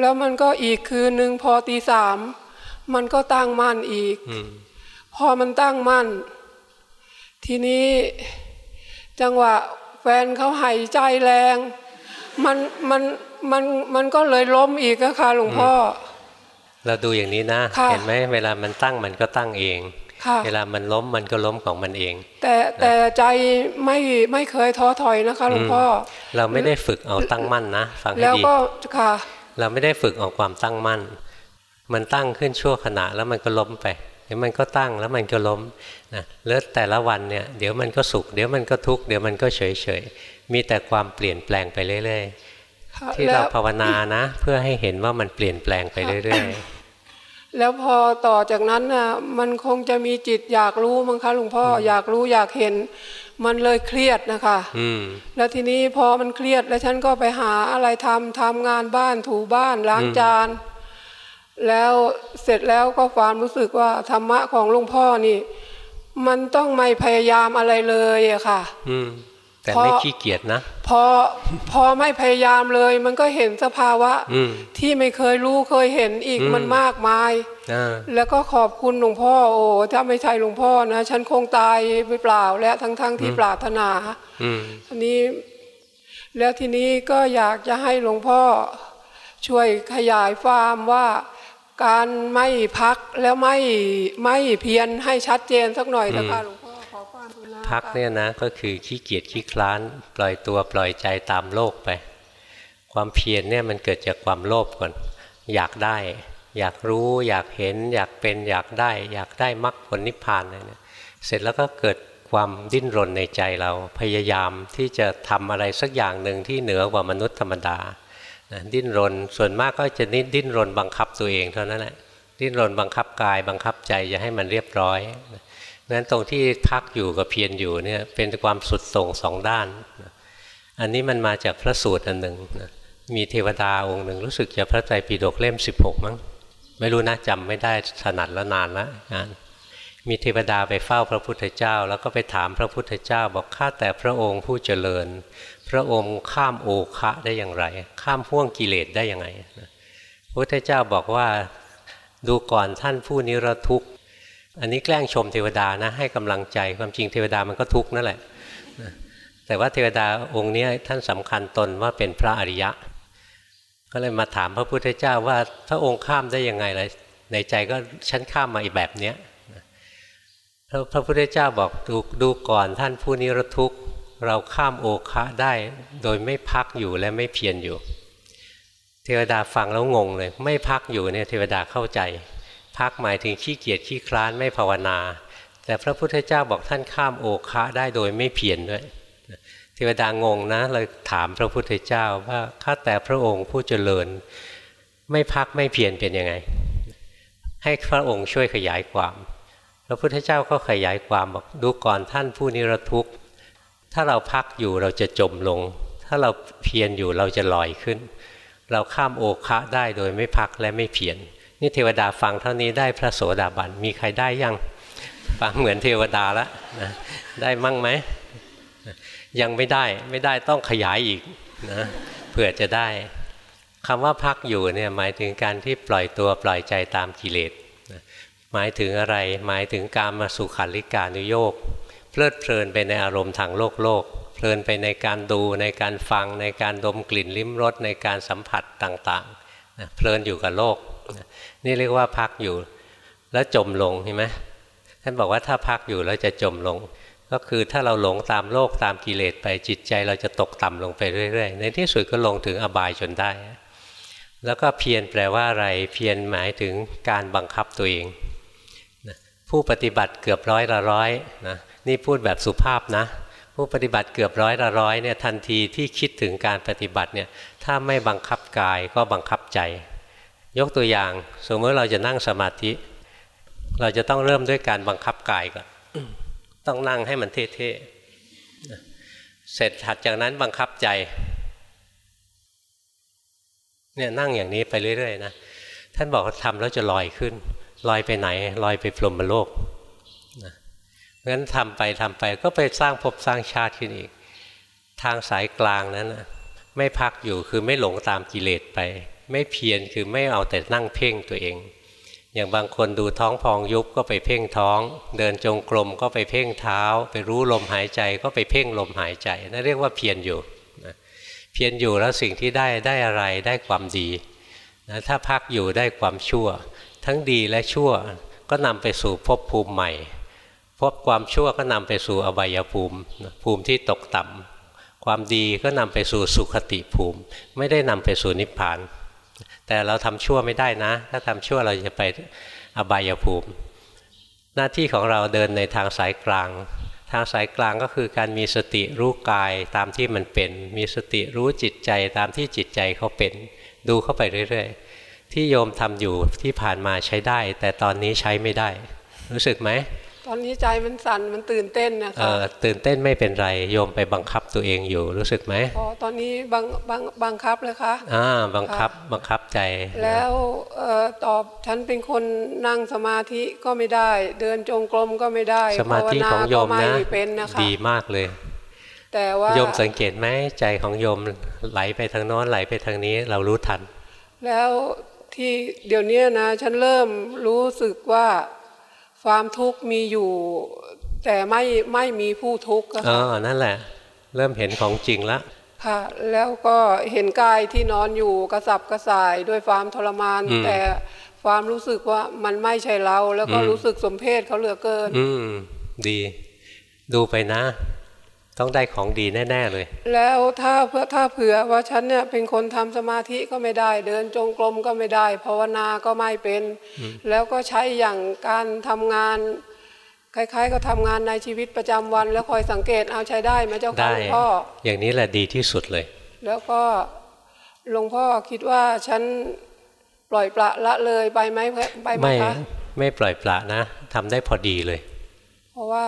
แล้วมันก็อีกคืนหนึ่งพอตีสามมันก็ตั้งมั่นอีกอืมพอมันตั้งมั่น ทีนี้จังหวะแฟนเขาหายใจแรง มันมันมันมันก็เลยล้มอีกอะค่ะหลวงพ่อ เราดูอย่างนี้นะค่ะเห็นไหมเวลามันตั้งมันก็ตั้งเองค่ะเวลามันล้มมันก็ล้มของมันเอง แต่แต่ใจไม่ไม่เคยท้อถอยนะคะหลวงพ่อมเราไม่ได้ฝึกเอาตั้งมั่นนะฟังให้แล้วดีก็ค่ะ เราไม่ได้ฝึกเอาความตั้งมั่น มันตั้งขึ้นชั่วขณะแล้วมันก็ล้มไปเดี๋ยวมันก็ตั้งแล้วมันก็ล้มนะแล้วแต่ละวันเนี่ยเดี๋ยวมันก็สุขเดี๋ยวมันก็ทุกข์เดี๋ยวมันก็เฉยเฉยๆมีแต่ความเปลี่ยนแปลงไปเรื่อยค่ะๆที่แล้เราวภาวนานะ เพื่อให้เห็นว่ามันเปลี่ยนแปลงไปเรื่อย แล้วพอต่อจากนั้นน่ะมันคงจะมีจิตอยากรู้มั้งคะหลวงพ่อออยากรู้อยากเห็น มันเลยเครียดนะคะๆอืมแล้วทีนี้พอมันเครียดแล้วฉันก็ไปหาอะไรทำทำงานบ้านถูบ้านล้างอืมจาน แล้วเสร็จแล้วก็ความรู้สึกว่าธรรมะของหลวงพ่อนี่ มันต้องไม่พยายามอะไรเลยอะค่ะอืม แต่พอไม่ขี้เกียจนะพอพอไม่พยายามเลย มันก็เห็นสภาวะอืมที่ไม่เคยรู้เคยเห็นอีกอืมมันมากมายอ่าแล้วก็ขอบคุณหลวงพ่อ โอ้ถ้าไม่ใช่หลวงพ่อนะฉันคงตายไปเปล่าและทั้งๆทที่อืมปรารถนาอืมอันนี้ แล้วทีนี้ก็อยากจะให้หลวงพ่อ ช่วยขยายความว่าการไม่พักแล้วไม่ไม่เพียรให้ชัดเจนสักหน่อยนะคะหลวง พักเนี่ยนะก็คือขี้เกียจขี้คลานปล่อยตัวปล่อยใจตามโลกไป ความเพียรเนี่ยมันเกิดจากความโลภก่อน อยากได้ อยากรู้ อยากเห็น อยากเป็นอยากได้ อยากได้มรรคผลนิพพานอะไรเนี่ยเสร็จแล้วก็เกิดความดิ้นรนในใจเราพยายามที่จะทำอะไรสักอย่างหนึ่งที่เหนือกว่ามนุษย์ธรรมดานะดิ้นรนส่วนมากก็จะนิดดิ้นรนบังคับตัวเองเท่านั้นแหละดิ้นรนบังคับกายบังคับใจจะให้มันเรียบร้อย นั้นตรงที่พักอยู่กับเพียรอยู่เนี่ยเป็นความสุดโต่งสองด้าน อันนี้มันมาจากพระสูตรอันหนึ่งนะมีเทวดาองค์หนึ่งรู้สึกจะพระไตรปิฎกเล่ม 16 มั้งไม่รู้นะจำไม่ได้ถนัดแล้วนานล้วงานมีเทวดาไปเฝ้าพระพุทธเจ้า แล้วก็ไปถามพระพุทธเจ้า บอกข้าแต่พระองค์ผู้เจริญ พระองค์ข้ามโอคะได้อย่างไร ข้ามห่วงกิเลสได้ยังไงพระพุทธเจ้าบอกว่าดูก่อนท่านผู้นิรทุกข์ อันนี้แกล้งชมเทวดานะให้กำลังใจความจริงเทวดามันก็ทุกข์นั่นแหละ แต่ว่าเทวดาองค์นี้ท่านสำคัญตนว่าเป็นพระอริยะ ก็เลยมาถามพระพุทธเจ้าว่าพระองค์ข้ามได้ยังไงเลยในใจก็ฉันข้ามมาอีกแบบเนี้ยพระพุทธเจ้าบอกดูดูก่อนท่านผู้นิรทุกข์เราข้ามโอคะได้ โดยไม่พักอยู่และไม่เพียรอยู่ เทวดาฟังแล้วงงเลย ไม่พักอยู่เนี่ยเทวดาเข้าใจ พักหมายถึงขี้เกียจขี้คลานไม่ภาวนา แต่พระพุทธเจ้าบอกท่านข้ามโอคะได้โดยไม่เพียรด้วยเทวดางงนะเลยถามพระพุทธเจ้าว่าข้าแต่พระองค์ผู้เจริญ ไม่พักไม่เพียรเป็นยังไง ให้พระองค์ช่วยขยายความ พระพุทธเจ้าก็ขยายความบอกดูก่อนท่านผู้นิรทุกข์ ถ้าเราพักอยู่เราจะจมลง ถ้าเราเพียรอยู่เราจะลอยขึ้น เราข้ามโอคะได้โดยไม่พักและไม่เพียร นี่เทวดาฟังเท่านี้ได้พระโสดาบันมีใครได้ยังฟังเหมือนเทวดาแล้วนะได้มั่งไหมยังไม่ได้ไม่ได้ต้องขยายอีกนะเผื่อจะได้คำว่าพักอยู่เนี่ยหมายถึงการที่ปล่อยตัวปล่อยใจตามกิเลสหมายถึงอะไรหมายถึงการมาสุขันลิกานุโยกเพลิดเพลินไปในอารมณ์ทางโลกโลก เพลินไปในการดูในการฟังในการดมกลิ่นลิ้มรสในการสัมผัสต่างๆเพลินอยู่กับโลก นี่เรียกว่าพักอยู่ แล้วจมลงเห็นไหมท่านบอกว่าถ้าพักอยู่แล้วจะจมลง ก็คือถ้าเราหลงตามโลกตามกิเลสไปจิตใจเราจะตกต่ำลงไปเรื่อยๆ ในที่สุดก็ลงถึงอบายจนได้ แล้วก็เพียรแปลว่าอะไรเพียรหมายถึงการบังคับตัวเองผู้ปฏิบัติเกือบร้อยละร้อยนะนี่พูดแบบสุภาพนะผู้ปฏิบัติเกือบร้อยละร้อยเนี่ยทันทีที่คิดถึงการปฏิบัติเนี่ยถ้าไม่บังคับกายก็บังคับใจ ยกตัวอย่าง สมมติเราจะนั่งสมาธิ เราจะต้องเริ่มด้วยการบังคับกายก่อนต้องนั่งให้มันเท่ๆเสร็จถัดจากนั้นบังคับใจเนี่ยนั่งอย่างนี้ไปเรื่อยๆนะท่านบอกว่าทำแล้วจะลอยขึ้น ลอยไปไหน ลอยไปพรหมโลกนะงั้นทำไปทำไปก็ไปสร้างภพสร้างชาติขึ้นอีก ทางสายกลางนั้นนะไม่พักอยู่คือไม่หลงตามกิเลสไป ไม่เพียรคือไม่เอาแต่นั่งเพ่งตัวเอง อย่างบางคนดูท้องพองยุบก็ไปเพ่งท้อง เดินจงกรมก็ไปเพ่งเท้า ไปรู้ลมหายใจก็ไปเพ่งลมหายใจนั่นเรียกว่าเพียรอยู่นะเพียรอยู่แล้วสิ่งที่ได้ได้อะไรได้ความดีนะถ้าพักอยู่ได้ความชั่ว ทั้งดีและชั่วก็นำไปสู่ภพภูมิใหม่พบความชั่วก็นำไปสู่อบายภูมิภูมิที่ตกต่ำความดีก็นำไปสู่สุขติภูมิ ไม่ได้นำไปสู่นิพพาน แต่เราทำชั่วไม่ได้นะ ถ้าทำชั่วเราจะไปอบายภูมิ หน้าที่ของเราเดินในทางสายกลาง ทางสายกลางก็คือการมีสติรู้กายตามที่มันเป็น มีสติรู้จิตใจตามที่จิตใจเขาเป็น ดูเข้าไปเรื่อยๆ ที่โยมทำอยู่ที่ผ่านมาใช้ได้ แต่ตอนนี้ใช้ไม่ได้ รู้สึกไหม ตอนนี้ใจมันสั่นมันตื่นเต้นนะคะเออตื่นเต้นไม่เป็นไรโยมไปบังคับตัวเองอยู่รู้สึกไหมอ๋อตอนนี้บังบังบังคับเลยคะอ่าบังคับบังคับใจ แล้วเอ่อตอบฉันเป็นคนนั่งสมาธิก็ไม่ได้ เดินจงกรมก็ไม่ได้สมาธิของโยมนะดีมากเลย แต่ว่าโยมสังเกตไหมใจของโยมไหลไปทางโน้นไหลไปทางนี้เรารู้ทัน แล้วที่เดี๋ยวนี้นะ ฉันเริ่มรู้สึกว่า ความทุกข์มีอยู่ แต่ไม่ไม่มีผู้ทุกข์อ๋อนั่นแหละ เริ่มเห็นของจริงแล้วค่ะแล้วก็เห็นกายที่นอนอยู่กระสับกระส่ายด้วยความทรมาน แต่ความรู้สึกว่ามันไม่ใช่เรา แล้วก็อืมรู้สึกสมเพศเขาเหลือเกิน อืมดี ดูไปนะ ต้องได้ของดีแน่ ๆ เลย แล้วถ้าเพื่อถ้าเผื่อว่าฉันเนี่ยเป็นคนทำสมาธิก็ไม่ได้ เดินจงกรมก็ไม่ได้ภาวนาก็ไม่เป็นอืมแล้วก็ใช้อย่างการทำงาน คล้ายๆ ก็ทำงานในชีวิตประจำวัน แล้วคอยสังเกตเอาใช้ได้ไหมเจ้าค่ะได้หลวงพ่ออย่างนี้แหละดีที่สุดเลย แล้วก็หลวงพ่อคิดว่าฉันปล่อยปละละเลยไปไหมไปไหมไม่คะไม่ปล่อยปละนะทำได้พอดีเลย เพราะว่า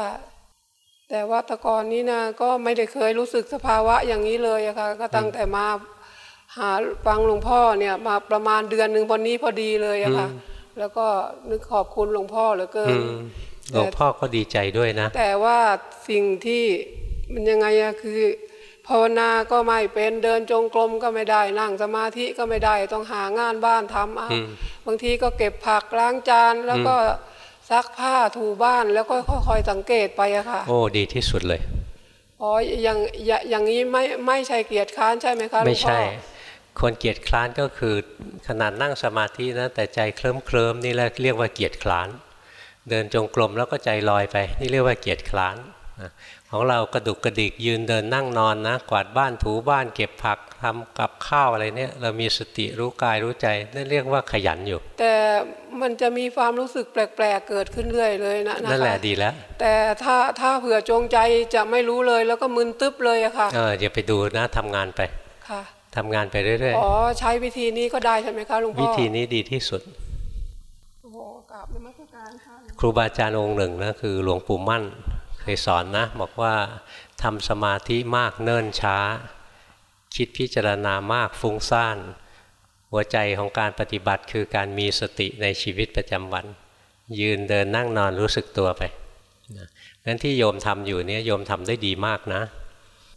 แต่ว่าแตะกอนนี้นะก็ไม่ได้เคยรู้สึกสภาวะอย่างนี้เลยอะค่ะก็ตั้งแต่มาหาฟังหลวงพ่อเนี่ยมาประมาณเดือนหนึ่งวันนี้พอดีเลยอะค่ะอืมแล้วก็นึกขอบคุณหลวงพ่อเหลือเกิอืนมหลวงพ่อก็ดีใจด้วยนะ แต่ว่าสิ่งที่มันยังไงอะคือภาวนาก็ไม่เป็นเดินจงกรมก็ไม่ได้นั่งสมาธิก็ไม่ได้ต้องหางานบ้านทำเอาอืมบางทีก็เก็บผักล้างจานแล้วก็ ซักผ้าถูบ้านแล้วก็ค่อยๆสังเกตไปอะค่ะ โอ้ดีที่สุดเลยอ๋ออย่างอย่างอย่างนี้ไม่ไม่ใช่เกียรติค้านใช่ไหมคะหลวงพ่อไม่ใช่ คนเกียจคร้านก็คือขนาดนั่งสมาธินะแต่ใจเคลิ้มเคลิมๆนี่แหละเรียกว่าเกียจคร้าน เดินจงกรมแล้วก็ใจลอยไป นี่เรียกว่าเกียจคร้านนะของเรากระดุกกระดิกยืนเดินนั่งนอนนะ กวาดบ้านถูบ้านเก็บผัก ทำกับข้าวอะไรเนี่ย เรามีสติรู้กายรู้ใจนั่นเรียกว่าขยันอยู่ แต่มันจะมีความรู้สึกแปลกๆเกิดขึ้นเรื่อยเลยนะนะคะนั่นแหละดีแล้ว แต่ถ้าถ้าเผื่อจงใจจะไม่รู้เลยแล้วก็มึนตึ๊บเลยอะค่ะเอออย่าไปดูนะทำงานไปค่ะทำงานไปเรื่อยอ๋อใช้วิธีนี้ก็ได้ใช่ไหมคะหลวงพ่อๆวิธีนี้ดีที่สุดโอ้โหกราบนมัสการค่ะครูบาอาจารย์องค์หนึ่งนะคือหลวงปู่มั่นเคยสอนนะ บอกว่าทำสมาธิมากเนิ่นช้า คิดพิจารณามากฟุ้งซ่าน หัวใจของการปฏิบัติคือการมีสติในชีวิตประจำวัน ยืนเดินนั่งนอนรู้สึกตัวไปนะนั้นที่โยมทำอยู่เนี่ยโยมทำได้ดีมากนะ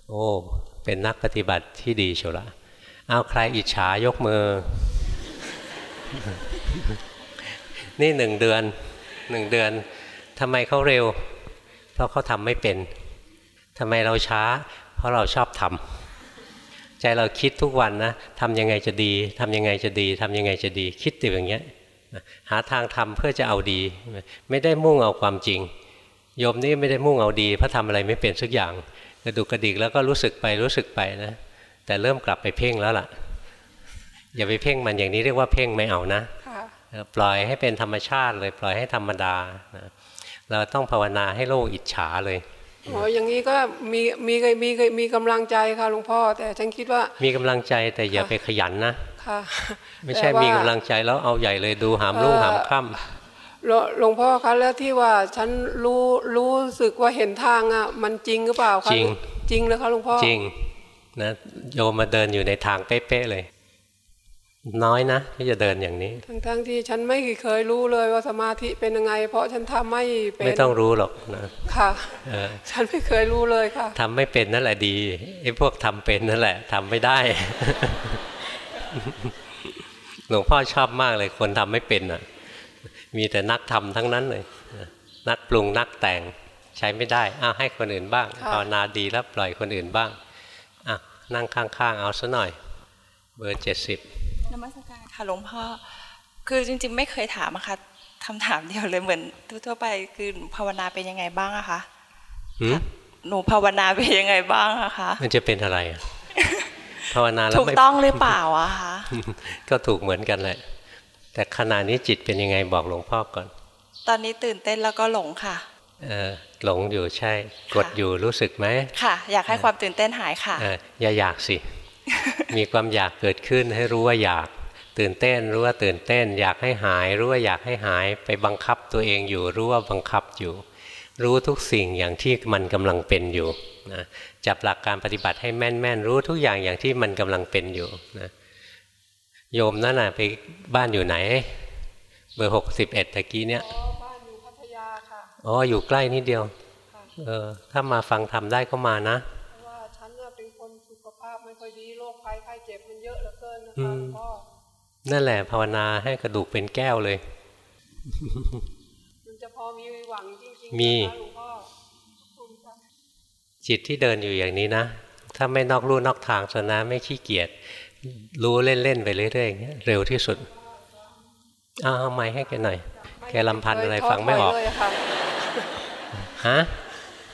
โอ้เป็นนักปฏิบัติที่ดีเชียวละเอาใครอิจฉายกมือ นี่หนึ่งเดือนหนึ่งเดือนทำไมเขาเร็ว เพราะเขาทำไม่เป็นทำไมเราช้า เพราะเราชอบทำ ใจเราคิดทุกวันนะทำยังไงจะดีทำยังไงจะดีทำยังไงจะดี คิดอยู่อย่างเงี้ยหาทางทำเพื่อจะเอาดี ไม่ได้มุ่งเอาความจริงโยมนี่ไม่ได้มุ่งเอาดีเพราะทำอะไรไม่เป็นสักอย่างกระดุกกระดิกแล้วก็รู้สึกไปรู้สึกไปนะ แต่เริ่มกลับไปเพ่งแล้วล่ะ อย่าไปเพ่งมันอย่างนี้เรียกว่าเพ่งไม่เอานะค่ะปล่อยให้เป็นธรรมชาติเลยปล่อยให้ธรรมดานะเราต้องภาวนาให้โลกอิจฉาเลย อ๋ออย่างนี้ก็มีมีมีมีมีกำลังใจค่ะหลวงพ่อ แต่ฉันคิดว่า มีกำลังใจแต่อย่าไปขยันนะค่ะไม่ใช่แต่ว่ามีกำลังใจแล้วเอาใหญ่เลยดูหามรุ่งเอ่อหามค่หลวหลวงพ่อคะแล้วที่ว่าฉันรู้รู้สึกว่าเห็นทางอะมันจริงหรือเปล่าคะำจริงจริงเลยคะหลวงพ่อจริงนะโยมมาเดินอยู่ในทางเป๊ะๆเลย น้อยนะที่จะเดินอย่างนี้ ทั้งทั้งๆที่ฉันไม่เคยรู้เลยว่าสมาธิเป็นยังไง เพราะฉันทำไม่เป็นไม่ต้องรู้หรอกนะค่ะเออฉันไม่เคยรู้เลยค่ะทำไม่เป็นนั่นแหละดีไอ้พวกทำเป็นนั่นแหละทำไม่ได้หลวงพ่อชอบมากเลยคนทำไม่เป็นอะ มีแต่นักทำทั้งนั้นเลยนักปรุงนักแต่งใช้ไม่ได้อ้าวให้คนอื่นบ้างค่ะภาวนาดีแล้วปล่อยคนอื่นบ้างอะนั่งข้างๆเอาซะหน่อย เบอร์เจ็ดสิบ นมัสการค่ะหลวงพ่อคือจริง ๆ ไม่เคยถามอะค่ะคำถามเดียวเลยเหมือนทั่วๆไปคือภาวนาเป็นยังไงบ้างอะคะหนูภาวนาเป็นยังไงบ้างอะคะมันจะเป็นอะไรอะภาวนาแล้วถูกไม่ต้องหรือเปล่าอะคะก็ถูกเหมือนกันแหละแต่ขณะนี้จิตเป็นยังไงบอกหลวงพ่อก่อน ตอนนี้ตื่นเต้นแล้วก็หลงค่ะเออหลงอยู่ใช่ กดอยู่รู้สึกไหมค่ะ อยากให้ความตื่นเต้นหายค่ะเอออย่าอยากสิ มีความอยากเกิดขึ้นให้รู้ว่าอยากตื่นเต้นรู้ว่าตื่นเต้น อยากให้หายรู้ว่าอยากให้หายไปบังคับตัวเองอยู่รู้ว่าบังคับอยู่ รู้ทุกสิ่งอย่างที่มันกำลังเป็นอยู่นะจับหลักการปฏิบัติให้แม่นแม่นๆรู้ทุกอย่างอย่างที่มันกำลังเป็นอยู่นะโยมนั่นน่ะไปบ้านอยู่ไหน เบอร์หกสิบเอ็ดตะกี้เนี่ยอ๋ออยู่ใกล้นิดเดียวเออถ้ามาฟังทำได้ก็มานะ นนะอืคะหมลวงพ่อนั่นแหละภาวนาให้กระดูกเป็นแก้วเลย มันจะพอมีหวังจริงๆมีนะคะหลวงพ่อขอบคุณค่ะจิตที่เดินอยู่อย่างนี้นะ ถ้าไม่นอกลู่นอกทางสนะไม่ขี้เกียจรู้เล่น ๆ ไปเรื่อยๆอย่างเงี้ยเร็วที่สุดเอาเอาไม้ให้แกหน่อย แกลำพันธ์อะไรฟังไม่ออกเลยค่ะฮะ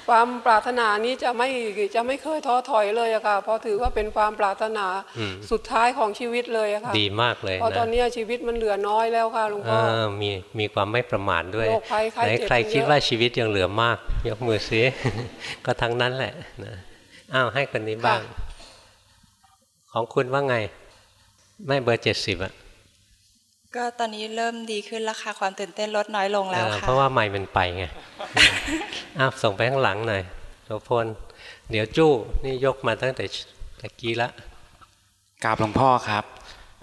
ความปรารถนานี้จะไม่จะไม่เคยท้อถอยเลยอะค่ะเพราะถือว่าเป็นความปรารถนาอืมสุดท้ายของชีวิตเลยอะค่ะดีมากเลยเพราะตอนนะนี้ชีวิตมันเหลือน้อยแล้วค่ะหลวงเอพ่ออมีมีความไม่ประมาทด้วยโรคภัยไข้ไหนเจ็บใครมันเยอะคิดว่าชีวิตยังเหลือมาก ยกมือซิก็ทั้งนั้นแหละนะอ้าวให้คนนี้บ้าง ของคุณว่าไง ไม่เบอร์เจ็ดสิบอะก็ตอนนี้เริ่มดีขึ้นแล้วค่ะความตื่นเต้นลดน้อยลงแล้วเออค่ะเพราะว่าไม่มันไปไง อ้าวส่งไปข้างหลังหน่อยโสพลเดี๋ยวจู้นี่ยกมาตั้งแต่ตะกี้ละกราบหลวงพ่อครับ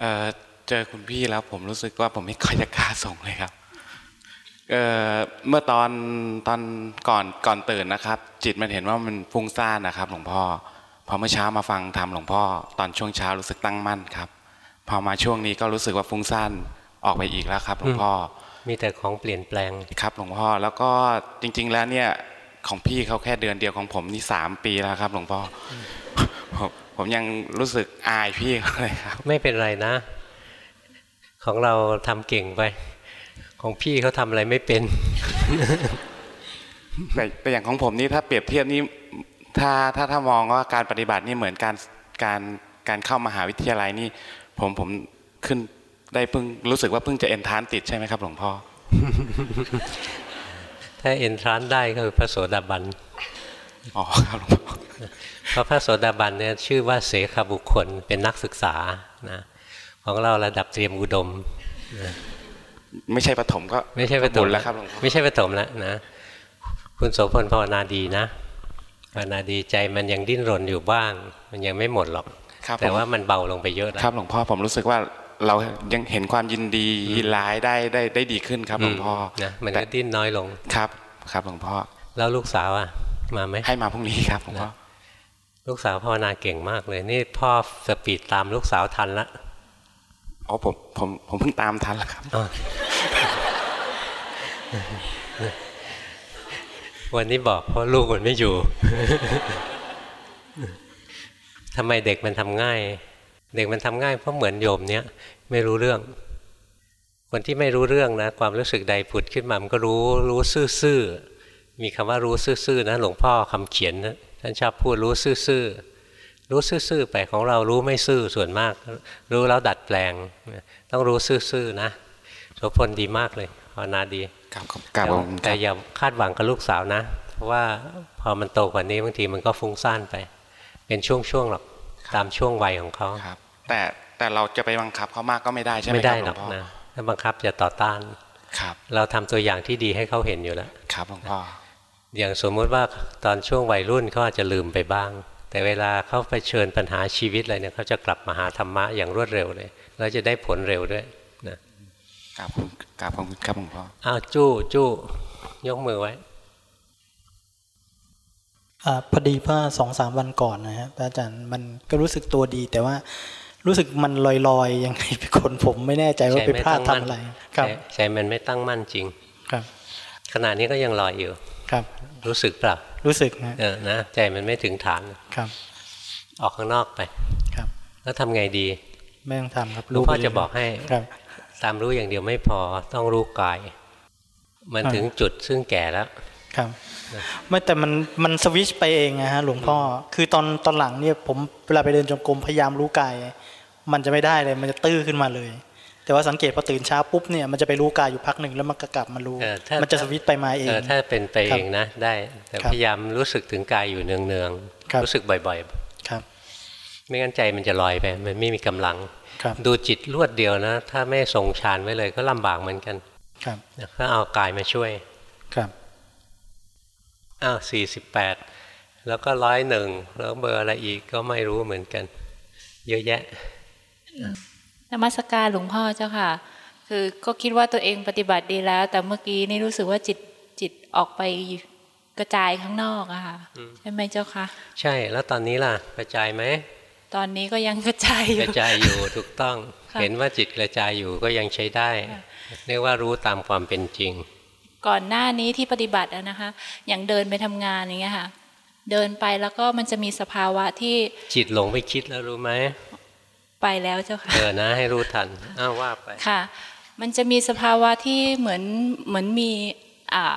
เออเจอคุณพี่แล้วผมรู้สึกว่าผมไม่ค่อยจะกล้าส่งเลยครับเออเมื่อตอนตอนก่อนก่อนตื่นนะครับ จิตมันเห็นว่ามันฟุ้งซ่านนะครับ หลวงพ่อพอเมื่อเช้ามาฟังธรรมหลวงพ่อ ตอนช่วงเช้ารู้สึกตั้งมั่นครับ พอมาช่วงนี้ก็รู้สึกว่าฟุ้งซ่านออกไปอีกแล้วครับ หลวงพ่อ มีแต่ของเปลี่ยนแปลงครับหลวงพ่อแล้วก็จริง ๆ แล้วเนี่ยของพี่เขาแค่เดือนเดียวของผมนี่สามปีแล้วครับ หลวงพ่อผมผมยังรู้สึกอายพี่เขาเลยครับ ไม่เป็นไรนะ ของเราทำเก่งไป ของพี่เขาทำอะไรไม่เป็นแต่แต่อย่างของผมนี่ถ้าเปรียบเทียบนี่ถ้าถ้าถ้ามองว่าการปฏิบัตินี่เหมือนการการการเข้ามหาวิทยาลัยนี่ ผมผมขึ้น ได้เพิ่งรู้สึกว่าเพิ่งจะเอนทรานติดใช่ไหมครับ หลวงพ่อ ถ้าเอนทรานได้ก็คือพระโสดาบันอ๋อครับหลวงพ่อเพราะพระโสดาบันเนี่ยชื่อว่าเสขบุคคลเป็นนักศึกษานะของเราระดับเตรียมอุดมนะไม่ใช่ปฐมก็ไม่ใช่ปฐมบุญแล้วครับหลวงพ่อไม่ใช่ปฐมแล้วนะคุณโสพลภาวนาดีนะภาวนาดีใจมันยังดิ้นรนอยู่บ้าง มันยังไม่หมดหรอกครับแต่ผมว่ามันเบาลงไปเยอะแล้วครับหลวงพ่อผมรู้สึกว่า เรายังเห็นความยินดียินร้ายได้ได้ได้ดีขึ้นครับหลวงพ่อนะมันก็ดิ้นน้อยลงครับ ครับหลวงพ่อแล้วลูกสาวอะ มาไหมให้มาพรุ่งนี้ครับหลวงพ่อลูกสาวภาวนาเก่งมากเลย นี่พ่อสปีดตามลูกสาวทันละอ๋อผมผมผมเพิ่งตามทันแล้วครับอ๋อวันนี้บอกเพราะลูกมันไม่อยู่ทำไมเด็กมันทำง่าย เด็กมันทำง่ายเพราะเหมือนโยมเนี้ยไม่รู้เรื่อง คนที่ไม่รู้เรื่องนะ ความรู้สึกใดผุดขึ้นมามันก็รู้รู้ซื่อๆมีคำว่ารู้ซื่อๆนะหลวงพ่อคำเขียนนะท่านชอบพูดรู้ซื่อๆรู้ซื่อๆไปของเรารู้ไม่ซื่อส่วนมาก รู้แล้วดัดแปลง ต้องรู้ซื่อๆนะโสพลดีมากเลยภาวนาดีครับครับผมแต่อย่าคาดหวังกับลูกสาวนะ เพราะว่าพอมันโตกว่านี้บางทีมันก็ฟุ้งซ่านไป เป็นช่วงๆหรอก ตามช่วงวัยของเขาครับ แต่แต่เราจะไปบังคับเขามากก็ไม่ได้ใช่ไหมไม่คได้รับหหรลอวกงพ่อนะถ้าบังคับจะต่อต้านครับ เราทำตัวอย่างที่ดีให้เขาเห็นอยู่แล้วครับหลวงพ่ออย่างสมมุติว่าตอนช่วงวัยรุ่นเขาอาจจะลืมไปบ้าง แต่เวลาเขาไปเชิญปัญหาชีวิตอะไรเนี่ยเขาจะกลับมาหาธรรมะอย่างรวดเร็วเลยแล้วจะได้ผลเร็วด้วยนะกราบคุณกราบขอบคุณครับหลวงพ่ออ้าวจู้จู้ยกมือไว้อา พอดีว่าสองสามวันก่อนนะฮะพระอาจารย์มันก็รู้สึกตัวดี แต่ว่ารู้สึกมันลอยๆยังไงเป็นคนผมไม่แน่ใจว่าไปพลาดทำอะไรครับใจใจมันไม่ตั้งมั่นจริงครับ ขณะนี้ก็ยังลอยอยู่ครับ รู้สึกเปล่ารู้สึกนะเออนะใจมันไม่ถึงฐานครับ ออกข้างนอกไปครับ แล้วทำไงดีไม่ต้องทำครับหลวงพ่อไปเรื่ยจะบอกให้ครับตามรู้อย่างเดียวไม่พอต้องรู้กาย มันอ่าถึงจุดซึ่งแก่แล้วครับ ไม่แต่มันมันสวิชไปเองนะฮะหลวงพ่อ คือตอนตอนหลังเนี่ยผมเวลาไปเดินจงกรมพยายามรู้กาย มันจะไม่ได้เลยมันจะตื้อขึ้นมาเลย แต่ว่าสังเกตพอตื่นเช้าปุ๊บเนี่ยมันจะไปรู้กายอยู่พักหนึ่งแล้วมันก็กลับมารู้เออถ้ามันจะสวิตช์ไปมาเองเออถ้าเป็นไปครัเอบงนะได้แต่ครับพยายามรู้สึกถึงกายอยู่เนืองครับๆรู้สึกบ่อยครับๆไม่งั้นใจมันจะลอยไป มันไม่มีกำลังครับดูจิตรวดเดียวนะ ถ้าไม่ทรงฌานไว้เลยก็ลำบากเหมือนกันครับก็เอากายมาช่วยครับ อ้าวสี่สิบแปดแล้วก็ร้อยหนึ่งแล้วเบอร์อะไรอีกก็ไม่รู้เหมือนกัน เยอะแยะนมัสการหลวงพ่อเจ้าค่ะ คือก็คิดว่าตัวเองปฏิบัติดีแล้ว แต่เมื่อกี้นี่รู้สึกว่าจิตจิตออกไปกระจายข้างนอกอะค่ะอืมใช่ไหมเจ้าค่ะใช่แล้วตอนนี้ล่ะกระจายไหมตอนนี้ก็ยังกระจายอกยู่ระจายอยู่ถูกต้องค่ะเห็นว่าจิตกระจายอยู่ก็ยังใช้ได้ เรียกว่ารู้ตามความเป็นจริง ก่อนหน้านี้ที่ปฏิบัติอะนะคะ อย่างเดินไปทำงานอย่างเงี้ยค่ะ เดินไปแล้วก็มันจะมีสภาวะที่จิตหลงไปคิดแล้วรู้ไหมไปแล้วเจ้าค่ะเออนะ ให้รู้ทันอ้าวว่าไปค่ะ มันจะมีสภาวะที่เหมือนเหมือนมีอ่า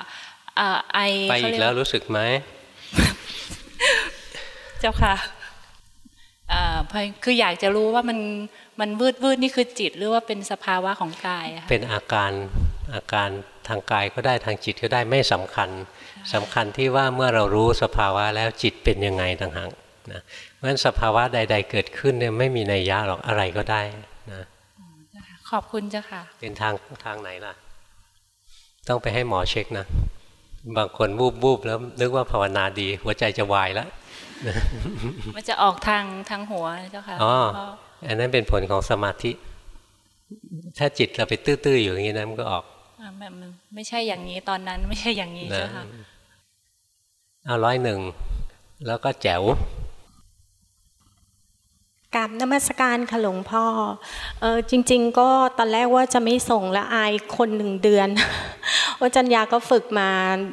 อ่าไอไปอีกแล้วรู้สึกไหมเจ้าค่ะอ่าคืออยากจะรู้ว่ามันมันวืดวืดนี่คือจิตหรือว่าเป็นสภาวะของกายอะเป็นอาการอาการ ทางกายก็ได้ทางจิตก็ได้ไม่สำคัญสำคัญที่ว่าเมื่อเรารู้สภาวะแล้วจิตเป็นยังไงต่างหากนะเพราะฉะนั้นสภาวะใด ๆ เกิดขึ้นเนี่ยไม่มีนัยยะหรอกอะไรก็ได้นะขอบคุณเจ้าค่ะ เป็นทางทางไหนล่ะ ต้องไปให้หมอเช็คนะบางคนวูบวูบแล้วนึกว่าภาวนาดี หัวใจจะวายแล้วมันจะออกทางทางหัวเจ้าค่ะอ๋ออันนั้นเป็นผลของสมาธิ ถ้าจิตเราไปตื้อๆอยู่อย่างนี้นะมันก็ออก อ่ามันมันไม่ใช่อย่างนี้ตอนนั้นไม่ใช่อย่างนี้เจ้าค่ะเอาร้อยหนึ่งแล้วก็แจ๋วกราบนมัสการค่ะหลวงพ่อเออจริง ๆ ก็ตอนแรกว่าจะไม่ส่งและอายคนหนึ่งเดือนว่าจัญญาก็ฝึกมา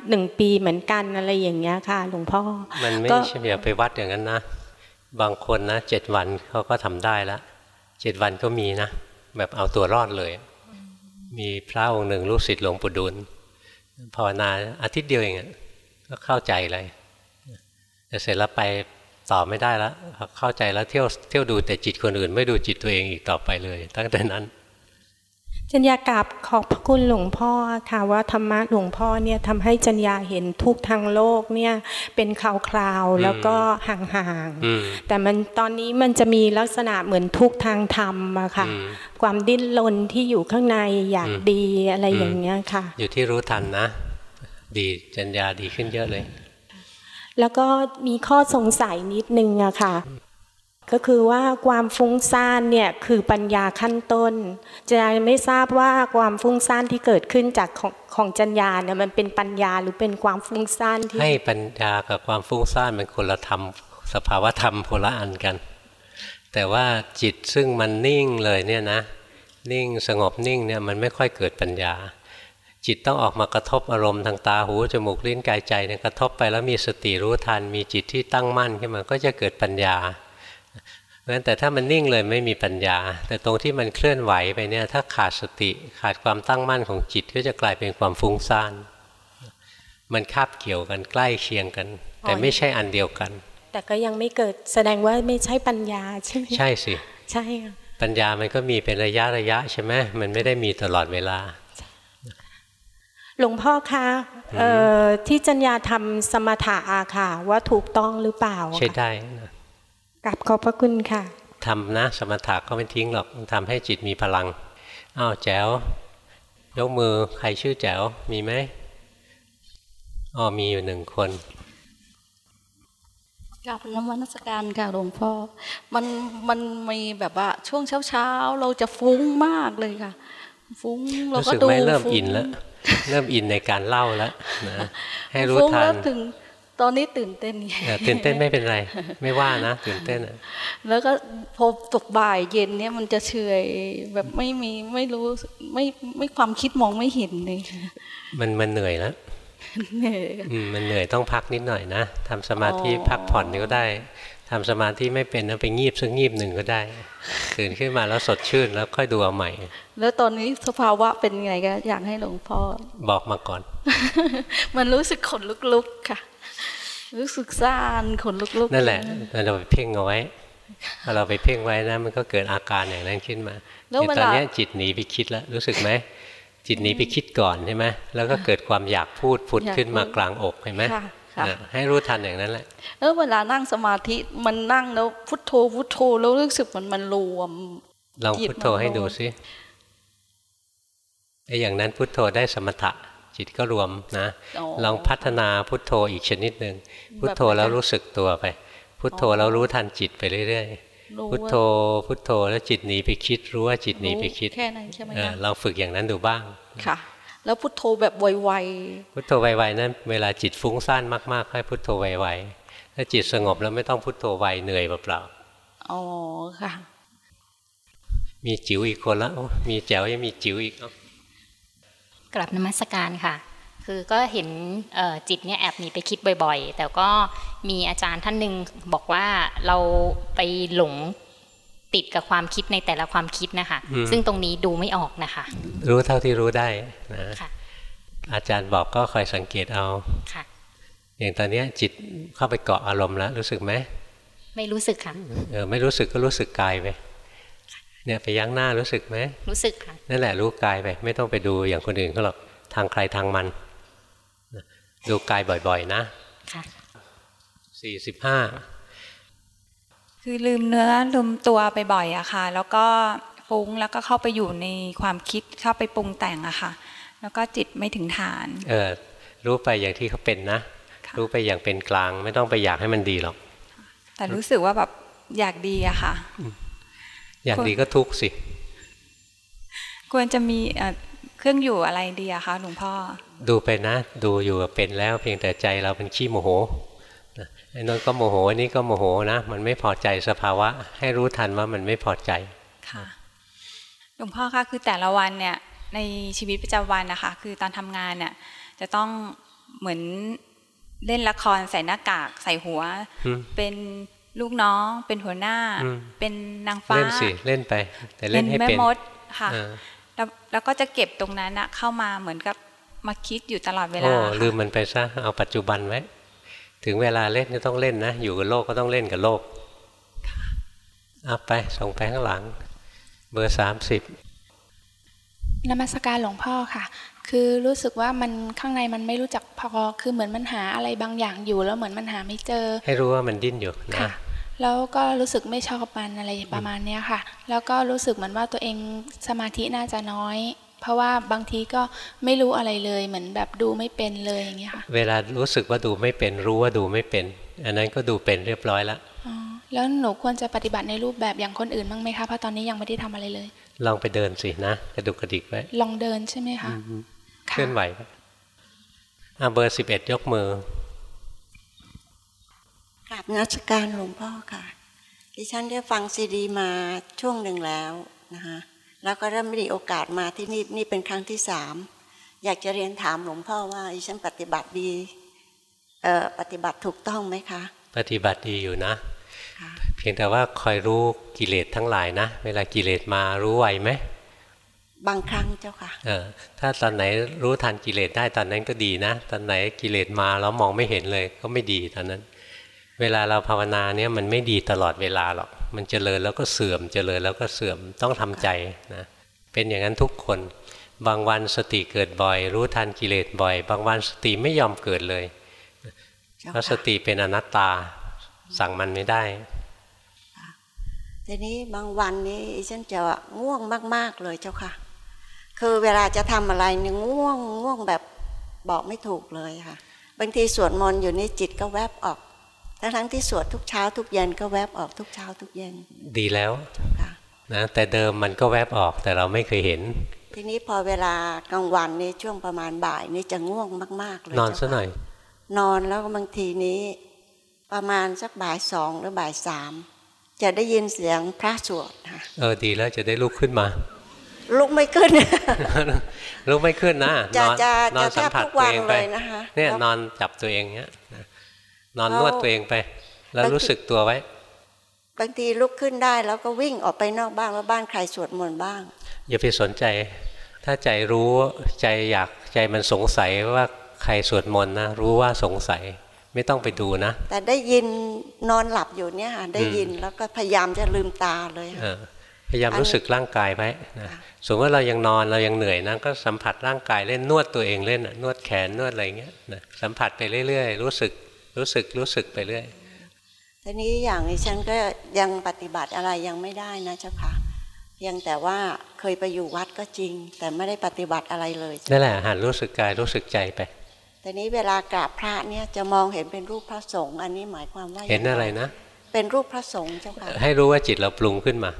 หนึ่งปีเหมือนกันอะไรอย่างเงี้ยค่ะ หลวงพ่อ มันไม่ก็ใช่อย่าไปวัดอย่างนั้นนะ บางคนนะเจ็ดวันเขาก็ทำได้แล้วเจ็ดวันก็มีนะ แบบเอาตัวรอดเลย มีพระองค์หนึ่งลูกศิษย์หลวงปู่ดุลภาวนาอาทิตย์เดียวเองก็เข้าใจเลยแต่เสร็จแล้วไปต่อไม่ได้แล้วเข้าใจแล้วเที่ยวเที่ยวดูแต่จิตคนอื่น ไม่ดูจิตตัวเองอีกต่อไปเลย ตั้งแต่นั้น จัญญากราบขอบพระคุณหลวงพ่อค่ะว่าธรรมะหลวงพ่อเนี่ยทำให้จัญญาเห็นทุกทางโลกเนี่ยเป็นคราวๆแล้วก็ห่างอืมๆแต่มันตอนนี้มันจะมีลักษณะเหมือนทุกทางธรรมอะค่ะอืมความดิ้นรนที่อยู่ข้างในอยากอืมดีอะไรอย่างเงี้ยค่ะ อยู่ที่รู้ทันนะ ดีจัญญาดีขึ้นเยอะเลย แล้วก็มีข้อสงสัยนิดนึงอะค่ะ ก็คือว่าความฟุ้งซ่านเนี่ยคือปัญญาขั้นต้นจะไม่ทราบว่าความฟุ้งซ่านที่เกิดขึ้นจากของของจัญญาเนี่ยมันเป็นปัญญาหรือเป็นความฟุ้งซ่านที่ให้ปัญญากับความฟุ้งซ่านมันคนละธรรม สภาวะธรรมคนละอันกัน แต่ว่าจิตซึ่งมันนิ่งเลยเนี่ยนะ นิ่งสงบนิ่งเนี่ยมันไม่ค่อยเกิดปัญญา จิตต้องออกมากระทบอารมณ์ทางตาหูจมูกลิ้นกายใจเนี่ยกระทบไปแล้วมีสติรู้ทัน มีจิตที่ตั้งมั่นขึ้นมาก็จะเกิดปัญญา เพราะฉะนั้นแต่ถ้ามันนิ่งเลยไม่มีปัญญา แต่ตรงที่มันเคลื่อนไหวไปเนี่ยถ้าขาดสติขาดความตั้งมั่นของจิตก็จะกลายเป็นความฟุ้งซ่าน มันคาบเกี่ยวกันใกล้เคียงกัน แต่ไม่ใช่อันเดียวกัน แต่ก็ยังไม่เกิดแสดงว่าไม่ใช่ปัญญาใช่ไหมใช่สิใช่ค่ะปัญญามันก็มีเป็นระยะระยะใช่ไหมมันไม่ได้มีตลอดเวลา หลวงพ่อคะเอ่อที่จัญญาทำสมถะอะค่ะว่าถูกต้องหรือเปล่า ใช่ได้นะ กราบขอบพระคุณค่ะทำนะ สมถะก็ไม่ทิ้งหรอกทำให้จิตมีพลังอ้าวแจ๋วยกมือใครชื่อแจ๋วมีไหมอ๋อมีอยู่หนึ่งคนกราบนมัสการค่ะหลวงพ่อ มันมันมีแบบว่าช่วงเช้าเช้าๆเราจะฟุ้งมากเลยค่ะ ฟุ้งเรารู้ก็สึกดูไหมเริ่มฟุ้งอินแล้ว เริ่มอินในการเล่าแล้วนะให้รู้ฟุ้งทัแล้นวถึง ตอนนี้ตื่นเต้นเออตื่นเต้นไม่เป็นไร ไม่ว่านะ ตื่นเต้นอะแล้วก็พอตกบ่ายเย็นเนี่ยมันจะเฉยแบบไม่มีไม่รู้ไม่ไม่ความคิดมองไม่เห็นเลยค่ะมันมันเหนื่อยแล้วเหนื่อยอืมมันเหนื่อยต้องพักนิดหน่อยนะทำสมาธิอ๋อพักผ่อนก็ได้ทำสมาธิไม่เป็นนะไปงีบสักงีบหนึ่งก็ได้ตื่นขึ้นมาแล้วสดชื่นแล้วค่อยดูเอาใหม่ แล้วตอนนี้สภาวะเป็นไงก็อยากให้หลวงพ่อบอกมาก่อน มันรู้สึกขนลุกๆค่ะ รู้สึกซ่านขนลุกๆนั่นแหละเราไปเพ่งเอาไว้พอเราไปเพ่งไว้นะมันก็เกิดอาการอย่างนั้นขึ้นมาแล้วเดี๋ยวเวตอนลาเนี้ยจิตหนีไปคิดแล้วรู้สึกไหมจิตหนีไปคิดก่อนใช่ไหมแล้วก็เกิดความอยากพูดผุดอยากขึ้นมาพูดกลางอกเห็นไหมค่ะค่ะอะให้รู้ทันอย่างนั้นแหละเออเวลานั่งสมาธิมันนั่งแล้วพุทโธพุทโธแล้วรู้สึกมันมันรวมลองจิตพุทโธมันให้ดูรวมสิไอ้อย่างนั้นพุทโธได้สมถะ จิตก็รวมนะอ๋อลองพัฒนาพุทโธอีกชนิดหนึ่งพุทโธแบบไหนแล้วคะรู้สึกตัวไป พุทโธแล้วรู้ทันจิตไปเรื่อยรู้ๆว่าพุทโธพุทโธแล้วจิตหนีไปคิดรู้ว่าจิตหนีไปคิดแค่นั้นใช่ไหมเออคะลองฝึกอย่างนั้นดูบ้างค่ะ แล้วพุทโธแบบไวพุทโธไวๆนั้นเวลาจิตฟุ้งซ่านมากๆให้พุทโธไวๆถ้าจิตสงบแล้วไม่ต้องพุทโธไวเหนื่อยเปล่าๆอ๋อค่ะๆมีจิ๋วอีกคนละโอ้มีแจ๋วยังมีจิ๋วอีกเอ้า กลับนมัสการค่ะ คือก็เห็นเอ่อจิตเนี่ยแอบมีไปคิดบ่อยๆ แต่ก็มีอาจารย์ท่านหนึ่งบอกว่าเราไปหลงติดกับความคิดในแต่ละความคิดนะคะอืมซึ่งตรงนี้ดูไม่ออกนะคะ รู้เท่าที่รู้ได้นะค่ะอาจารย์บอกก็คอยสังเกตเอาค่ะอย่างตอนเนี้ยจิตเข้าไปเกาะอารมณ์แล้วรู้สึกไหม ไม่รู้สึกค่ะเออไม่รู้สึกก็รู้สึกกายไป เนี่ยไปยั้งหน้ารู้สึกไหมรู้สึกค่ะนั่นแหละรู้กายไปไม่ต้องไปดูอย่างคนอื่นเขาหรอกทางใครทางมันนะดูกายบ่อยๆ นะค่ะสี่สิบห้าคือลืมเนื้อลืมตัวไปบ่อยอะค่ะ แล้วก็ฟุ้งแล้วก็เข้าไปอยู่ในความคิดเข้าไปปรุงแต่งอะค่ะ แล้วก็จิตไม่ถึงฐาน เออรู้ไปอย่างที่เขาเป็นนะ รู้ไปอย่างเป็นกลาง ไม่ต้องไปอยากให้มันดีหรอกแต่รู้สึกว่าแบบอยากดีอะค่ะ อยากดีก็ทุกข์สิ ควรจะมีเอ่อเครื่องอยู่อะไรดีอะคะหลวงพ่อ ดูไปนะ ดูอยู่กับเป็นแล้วเพียงแต่ใจเราเป็นขี้โมโหนะไอ้นนก็โมโหอันนี้ก็โมโหนะ มันไม่พอใจสภาวะ ให้รู้ทันว่ามันไม่พอใจค่ะหลวงพ่อคะคือแต่ละวันเนี่ยในชีวิตประจำวันนะคะ คือตอนทำงานเนี่ยจะต้องเหมือนเล่นละครใส่หน้ากากใส่หัวอืมเป็น ลูกน้องเป็นหัวหน้าอืมเป็นนางฟ้า เล่นสิเล่นไป แต่เล่นให้แม่เป็นมดค่ะเออแล้วแล้วก็จะเก็บตรงนั้นอะเข้ามาเหมือนกับมาคิดอยู่ตลอดเวลาโอ้ค่ะลืมมันไปซะเอาปัจจุบันไว้ ถึงเวลาเล่นก็ต้องเล่นนะ อยู่กับโลกก็ต้องเล่นกับโลกเอาไปส่งไปข้างหลัง เบอร์สามสิบนมัสการหลวงพ่อค่ะ คือรู้สึกว่ามันข้างในมันไม่รู้จักพอ คือเหมือนมันหาอะไรบางอย่างอยู่แล้วเหมือนมันหาไม่เจอ ให้รู้ว่ามันดิ้นอยู่นะค่ะ แล้วก็รู้สึกไม่ชอบมันอะไรประมาณเนี้ยค่ะ แล้วก็รู้สึกเหมือนว่าตัวเองสมาธิน่าจะน้อย เพราะว่าบางทีก็ไม่รู้อะไรเลยเหมือนแบบดูไม่เป็นเลยอย่างเงี้ยค่ะเวลารู้สึกว่าดูไม่เป็นรู้ว่าดูไม่เป็น อันนั้นก็ดูเป็นเรียบร้อยแล้วอ๋อแล้วหนูควรจะปฏิบัติในรูปแบบอย่างคนอื่นบ้างไหมคะเพราะตอนนี้ยังไม่ได้ทำอะไรเลย ลองไปเดินสินะกระดุกกระดิกไว้ลองเดินใช่ไหมคะอืมเคลื่อนไหวไว้อะเบอร์สิบเอ็ดยกมือ กราบนมัสการหลวงพ่อค่ะ ดิฉันได้ฟังซีดีมาช่วงหนึ่งแล้วนะคะแล้วก็เริ่มมีโอกาสมาที่นี่นี่เป็นครั้งที่สามอยากจะเรียนถามหลวงพ่อว่าดิฉันปฏิบัติดีเอ่อปฏิบัติถูกต้องไหมคะ ปฏิบัติดีอยู่นะ เพียงแต่ว่าคอยรู้กิเลสทั้งหลายนะ เวลากิเลสมารู้ไวไหมบางครั้งเจ้าค่ะเออถ้าตอนไหนรู้ทันกิเลสได้ตอนนั้นก็ดีนะ ตอนไหนกิเลสมาแล้วมองไม่เห็นเลยก็ไม่ดีตอนนั้น เวลาเราภาวนาเนี่ยมันไม่ดีตลอดเวลาหรอก มันเจริญแล้วก็เสื่อม เจริญแล้วก็เสื่อมต้องทำใจนะ เป็นอย่างนั้นทุกคน บางวันสติเกิดบ่อย รู้ทันกิเลสบ่อย บางวันสติไม่ยอมเกิดเลยเพราะสติเป็นอนัตตาสั่งมันไม่ได้ทีนี้บางวันนี้ดิฉันจะง่วงมาก ๆเลยเจ้าค่ะ คือเวลาจะทำอะไรเนี่ยง่วงง่วงแบบบอกไม่ถูกเลยค่ะ บางทีสวดมนต์อยู่นี่จิตก็แวบออก ทั้งทั้งๆที่สวดทุกเช้าทุกเย็นก็แวบออกทุกเช้าทุกเย็น ดีแล้วนะแต่เดิมมันก็แวบออกแต่เราไม่เคยเห็น ทีนี้พอเวลากลางวันนี่ช่วงประมาณบ่ายนี่จะง่วงมาก ๆ เลยนอนเจ้าซะหน่ค่ะอย นอนแล้วก็บางทีนี้ ประมาณสักบ่ายสองหรือบ่ายสามจะได้ยินเสียงพระสวดค่ะเออดีแล้วจะได้ลุกขึ้นมา ลุกไม่ขึ้นลุกไม่ขึ้นนะจะนอนจะนอนจะสัมผัสแทบทุกตัววันเองไปเลยนะคะเนี่ยแล้วนอนจับตัวเองเนี้ย นะนอนแล้วนวดตัวเองไป แล้วรู้สึกตัวไว้ บางทีลุกขึ้นได้แล้วก็วิ่งออกไปนอกบ้านว่าบ้านใครสวดมนต์บ้าง อย่าไปสนใจ ถ้าใจรู้ใจอยากใจมันสงสัยว่าใครสวดมนต์นะรู้ว่าสงสัยไม่ต้องไปดูนะ แต่ได้ยินนอนหลับอยู่เนี่ยค่ะได้ยินแล้วก็พยายามจะลืมตาเลยเอค่ะอพยายามรู้สึกร่างกายไว้นะสมมติว่าเรายังนอนเรายังเหนื่อยนะก็สัมผัสร่างกายเล่นนวดตัวเองเล่นน่ะนวดแขนนวดอะไรเงี้ยนะสัมผัสไปเรื่อย ๆ รู้สึก รู้สึกรู้สึกไปเรื่อยทีนี้อย่างนี้ฉันก็ยังปฏิบัติอะไรยังไม่ได้นะเจ้าค่ะเพียงแต่ว่าเคยไปอยู่วัดก็จริง แต่ไม่ได้ปฏิบัติอะไรเลยนั่นแหละหันรู้สึกกายรู้สึกใจไปแต่นี้เวลากราบพระเนี่ยจะมองเห็นเป็นรูปพระสงฆ์อันนี้หมายความว่าเห็นอะไรนะ เป็นรูปพระสงฆ์เจ้าค่ะให้รู้ว่าจิตเราปรุงขึ้นมา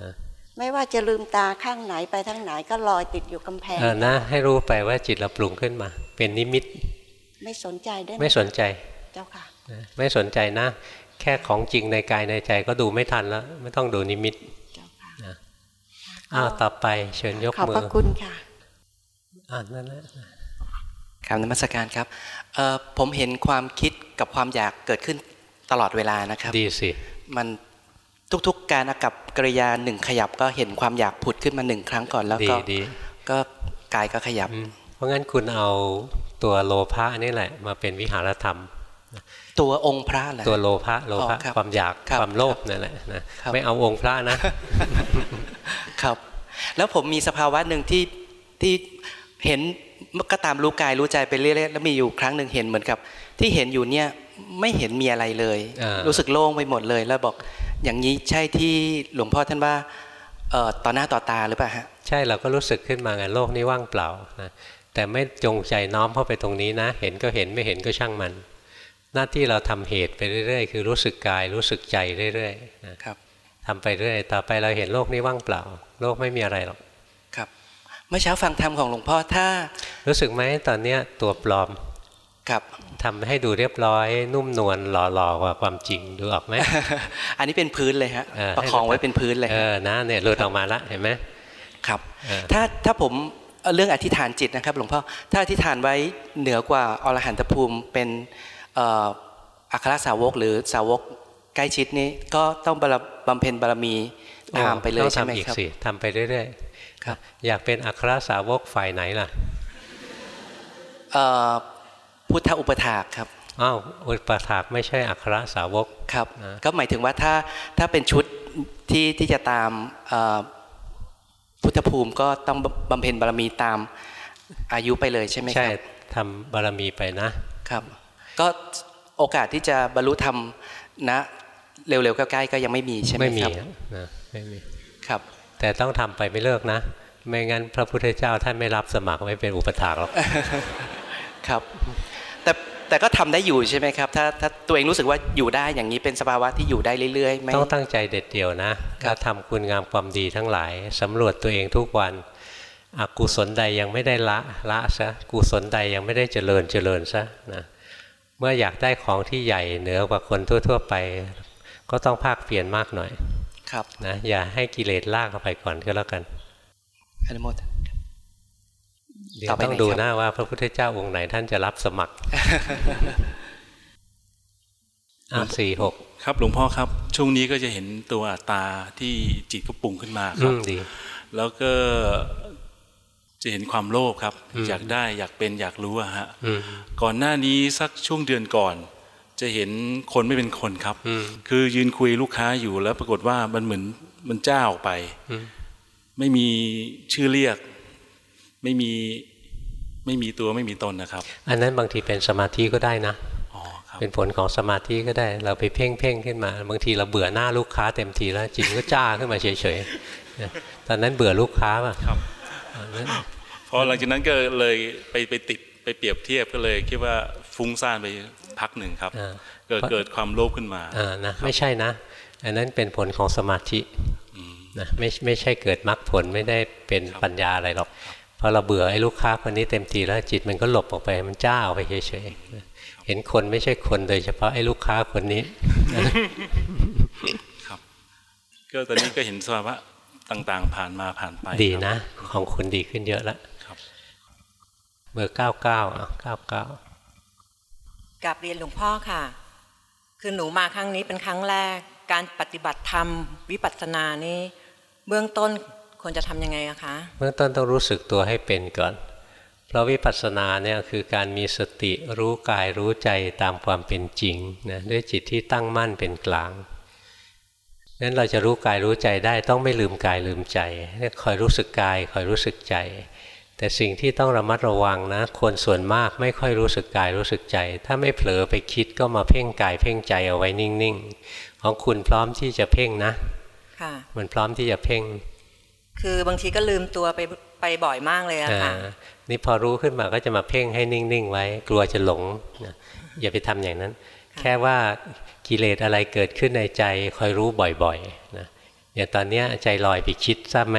นะไม่ว่าจะลืมตาข้างไหนไปทางไหนก็ลอยติดอยู่กำแพงเออนะให้รู้ไปว่าจิตเราปรุงขึ้นมา เป็นนิมิต ไม่สนใจได้หไม่สนใจเจ้าค่ะนะไม่สนใจนะ แค่ของจริงในกายในใจก็ดูไม่ทันแล้ว ไม่ต้องดูนิมิตนะอ้าวต่อไปเชิญยกขอบมืพอระคุณค่ะอ่านั่นแหละครับนมัสการครับเอ่อผมเห็นความคิดกับความอยากเกิดขึ้นตลอดเวลานะครับ ดีสิ มันทุกๆการอากับกริยาหนึ่งขยับก็เห็นความอยากผุดขึ้นมาหนึ่งครั้งก่อนแล้วก็ดีก็กายก็ขยับ เพราะงั้นคุณเอา ตัวโลภะนี่แหละ มาเป็นวิหารธรรม ตัวองค์พระแหละตัวโลภะโลภะอ๋อครับความอยากครับความโลภนั่นแหละนะครับไม่เอาองค์พระนะ ครับ แล้วผมมีสภาวะหนึ่งที่ที่เห็นก็ตามรู้กายรู้ใจไปเรื่อยๆแล้วมีอยู่ครั้งหนึ่งเห็นเหมือนกับ ที่เห็นอยู่เนี่ยไม่เห็นมีอะไรเลยอ่ารู้รู้สึกโล่งไปหมดเลย แล้วบอกอย่างนี้ใช่ที่หลวงพ่อท่านว่าเอ่อต่อหน้าต่อตาหรือเปล่าฮะใช่เราก็รู้สึกขึ้นมาไงโลกนี้ว่างเปล่านะ แต่ไม่จงใจน้อมเข้าไปตรงนี้นะ เห็นก็เห็นไม่เห็นก็ช่างมัน หน้าที่เราทำเหตุไปเรื่อยๆ คือรู้สึกกายรู้สึกใจเรื่อยๆนะครับทำไปเรื่อยต่อไปเราเห็นโลกนี้ว่างเปล่า โลกไม่มีอะไรหรอกครับเมื่อเช้าฟังธรรมของหลวงพ่อถ้า รู้สึกไหมตอนเนี้ยตัวปลอมครับทำให้ดูเรียบร้อย นุ่มนวลหล่อๆกว่าความจริงดูออกไหมอันนี้เป็นพื้นเลยฮะเประคองไว้เป็นพื้นเลยเออนะเนี่ยหลุดออกมาละเห็นไหมครับเออถ้าถ้าผม เอาเรื่องอธิษฐานจิตนะครับหลวงพ่อถ้าอธิษฐานไว้เหนือกว่าอรหันตภูมิเป็นเอ่ออัครสาวกหรือสาวกใกล้ชิดนี้ก็ต้องบารบำเพ็ญบารมีตามไปเลยต้องใช่ไหมทำอีกครับสิทำไปเรื่อยๆครับ อยากเป็นอัครสาวกฝ่ายไหนล่ะเอ่อพุทธอุปถากครับอ้าวอุปถากไม่ใช่อัครสาวกครับนะก็หมายถึงว่าถ้าถ้าเป็นชุดที่ที่จะตามเอ่อ พุทธภูมิก็ต้องบำเพ็ญบารมีตามอายุไปเลยใช่ไหมคใช่รับทำบารมีไปนะครับ ก็โอกาสที่จะบรรลุธรรมนะ เร็วๆใกล้ๆก็ยังไม่มีใช่ไหมไม่มีครับนะไม่มีครับ แต่ต้องทำไปไม่เลิกนะ ไม่งั้นพระพุทธเจ้าท่านไม่รับสมัครไว้เป็นอุปถากหรอกครับ แต่แต่ก็ทำได้อยู่ใช่ไหมครับถ้าถ้าตัวเองรู้สึกว่าอยู่ได้อย่างนี้เป็นสภาวะที่อยู่ได้เรื่อยๆไม่ต้องตั้งใจเด็ดเดี่ยวนะถ้าทำคุณงามความดีทั้งหลายสำรวจตัวเองทุกวันอกุศลใดยังไม่ได้ละละซะกุศลใดยังไม่ได้เจริญเจริญซะนะเมื่ออยากได้ของที่ใหญ่เหนือกว่าคนทั่ว ๆ ไป ก็ต้องภาคเปลี่ยนมากหน่อย ครับนะอย่าให้กิเลสลากเข้าไปก่อนก็แล้วกันอนุโมทนา เดี๋ยวต่อไปต้องไหนดูครับนะว่าพระพุทธเจ้าองค์ไหนท่านจะรับสมัครอะสี่หกครับหลวงพ่อครับ ช่วงนี้ก็จะเห็นตัวอัตตาที่จิตก็ปรุงขึ้นมาครัอืมดีแล้วก็จะเห็นความโลภครับอืมอยากได้อยากเป็นอยากรู้อะฮะอืมก่อนหน้านี้สักช่วงเดือนก่อน จะเห็นคนไม่เป็นคนครับอืมคือยืนคุยลูกค้าอยู่แล้วปรากฏว่ามันเหมือนมันเจ้าออกไปอืมไม่มีชื่อเรียก ไม่มีไม่มีตัวไม่มีตนนะครับ อันนั้นบางทีเป็นสมาธิก็ได้นะเป็นผลของสมาธิก็ได้ เราไปเพ่งเพ่งขึ้นมา บางทีเราเบื่อหน้าลูกค้าเต็มทีแล้วจิตก็จ้าขึ้นมาเฉยๆนะตอนนั้นเบื่อลูกค้าป่ะครับอันนั้นพอหลังจากนั้นก็เลยไปไปติดไปเปรียบเทียบก็เลยคิดว่าฟุ้งซ่านไปพักหนึ่งครับอ่าเกิดเกิดความโลภขึ้นมาอ่านะไม่ใช่นะ อันนั้นเป็นผลของสมาธินะไม่ไม่ใช่เกิดมรรคผลไม่ได้เป็นปัญญาอะไรหรอก พอเราเบื่อไอ้ลูกค้าคนนี้เต็มทีแล้วจิตมันก็หลบออกไปมันจ้าออกไปเฉยๆนะเห็นคนไม่ใช่คนโดยเฉพาะไอ้ลูกค้าคนนี้ครับก็ตอนนี้ก็เห็นสภาวะต่างๆ ผ่านมาผ่านไปดีครับนะ ของคุณดีขึ้นเยอะแล้วครับเบอร์เก้าเก้าอะเก้าเก้ากับเรียนหลวงพ่อค่ะ คือหนูมาครั้งนี้เป็นครั้งแรก การปฏิบัติธรรมวิปัสสนานี้ เบื้องต้น ควรจะทำยังไงอะคะเบื้องต้นต้องรู้สึกตัวให้เป็นก่อน เพราะวิปัสสนาเนี่ยคือการมีสติรู้กายรู้ใจตามความเป็นจริงนะด้วยจิตที่ตั้งมั่นเป็นกลางนั้นเราจะรู้กายรู้ใจได้ต้องไม่ลืมกายลืมใจเนี่ยคอยรู้สึกกายคอยรู้สึกใจ แต่สิ่งที่ต้องระมัดระวังนะคนส่วนมากไม่ค่อยรู้สึกกายรู้สึกใจ ถ้าไม่เผลอไปคิดก็มาเพ่งกายเพ่งใจเอาไว้นิ่งๆ ของคุณพร้อมที่จะเพ่งนะค่ะมันพร้อมที่จะเพ่ง คือบางทีก็ลืมตัวไปไปบ่อยมากเลยอะค่ะอ่านี่พอรู้ขึ้นมาก็จะมาเพ่งให้นิ่งๆไว้ กลัวจะหลงนะอย่าไปทำอย่างนั้น แค่ว่ากิเลสอะไรเกิดขึ้นในใจคอยรู้บ่อยๆนะอย่างตอนเนี้ยใจลอยไปคิดทราบไหม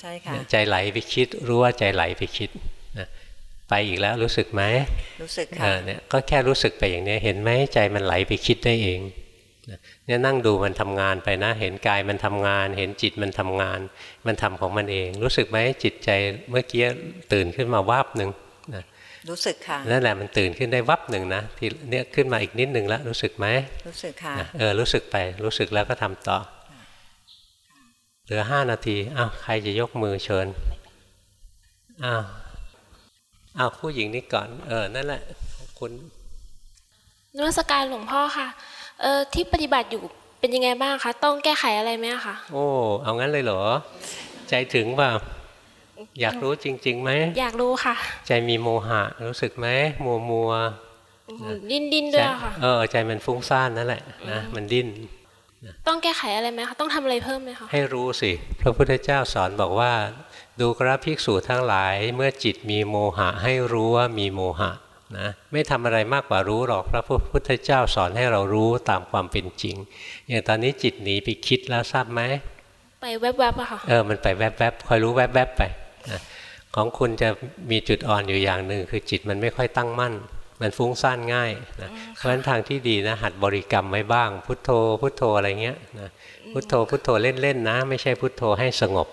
ใช่ค่ะเนี่ยใจไหลไปคิด รู้ว่าใจไหลไปคิดนะไปอีกแล้วรู้สึกไหมรู้สึกค่ะอ่าเนี่ยก็แค่รู้สึกไปอย่างเนี้ยเห็นไหมใจมันไหลไปคิดได้เองนะ เนี่ยนั่งดูมันทำงานไปนะ เห็นกายมันทำงาน เห็นจิตมันทำงาน มันทำของมันเอง รู้สึกไหมจิตใจเมื่อกี้ตื่นขึ้นมาวาบหนึ่งนะรู้สึกค่ะนั่นแหละมันตื่นขึ้นได้วับหนึ่งนะทีเนี่ยขึ้นมาอีกนิดหนึ่งแล้วรู้สึกไหมรู้สึกค่ะนะเออรู้สึกไป รู้สึกแล้วก็ทำต่อเหลือห้านาทีอ้าวใครจะยกมือเชิญอ้าวอ้าวผู้หญิงนี่ก่อน เออนั่นแหละคุณนวัตการหลวงพ่อค่ะ เออที่ปฏิบัติอยู่เป็นยังไงบ้างคะ ต้องแก้ไขอะไรไหมคะ โอ้ เอางั้นเลยเหรอ ใจถึงเปล่า อยากรู้จริงๆไหม อยากรู้ค่ะ ใจมีโมหะ รู้สึกไหม มัวมัว ดิ้นดิ้นด้วยค่ะ เออ ใจมันฟุ้งซ่านนั่นแหละนะ มันดิ้น ต้องแก้ไขอะไรไหมคะ ต้องทำอะไรเพิ่มไหมคะ ให้รู้สิ พระพุทธเจ้าสอนบอกว่า ดูกราภิกษุทั้งหลาย เมื่อจิตมีโมหะ ให้รู้ว่ามีโมหะ นะไม่ทำอะไรมากกว่ารู้หรอกพระพุทธเจ้าสอนให้เรารู้ตามความเป็นจริง อย่างตอนนี้จิตหนีไปคิดแล้วทราบไหมไปแวบๆอะค่ะเออมันไปแวบๆคอยรู้แวบๆไปนะของคุณจะมีจุดอ่อนอยู่อย่างหนึ่งคือจิตมันไม่ค่อยตั้งมั่น มันฟุ้งซ่านง่ายนะเพราะฉะนั้นทางที่ดีนะหัดบริกรรมไว้บ้าง พุทโธ พุทโธอะไรเงี้ยนะพุทโธพุทโธเล่นๆนะ ไม่ใช่พุทโธให้สงบ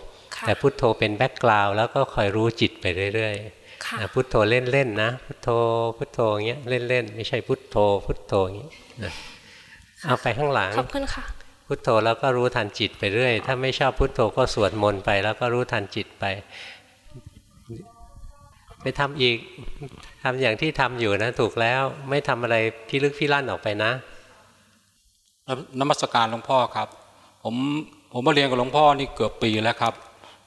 แต่พุทโธเป็น background แล้วก็คอยรู้จิตไปเรื่อยๆนะ พุทโธเล่นๆนะพุทโธพุทโธเงี้ยเล่นๆไม่ใช่พุทโธ พุทโธอย่างงี้นะเอาไปข้างหลังขอบคุณค่ะ พุทโธแล้วก็รู้ทันจิตไปเรื่อย ถ้าไม่ชอบพุทโธก็สวดมนต์ไป แล้วก็รู้ทันจิตไป ไปทำอีกทำอย่างที่ทำอยู่นะ ถูกแล้วไม่ทำอะไรพิลึกพิลั่นออกไปนะนมัสการหลวงพ่อครับ ผมผมมาเรียนกับหลวงพ่อนี่เกือบปีแล้วครับ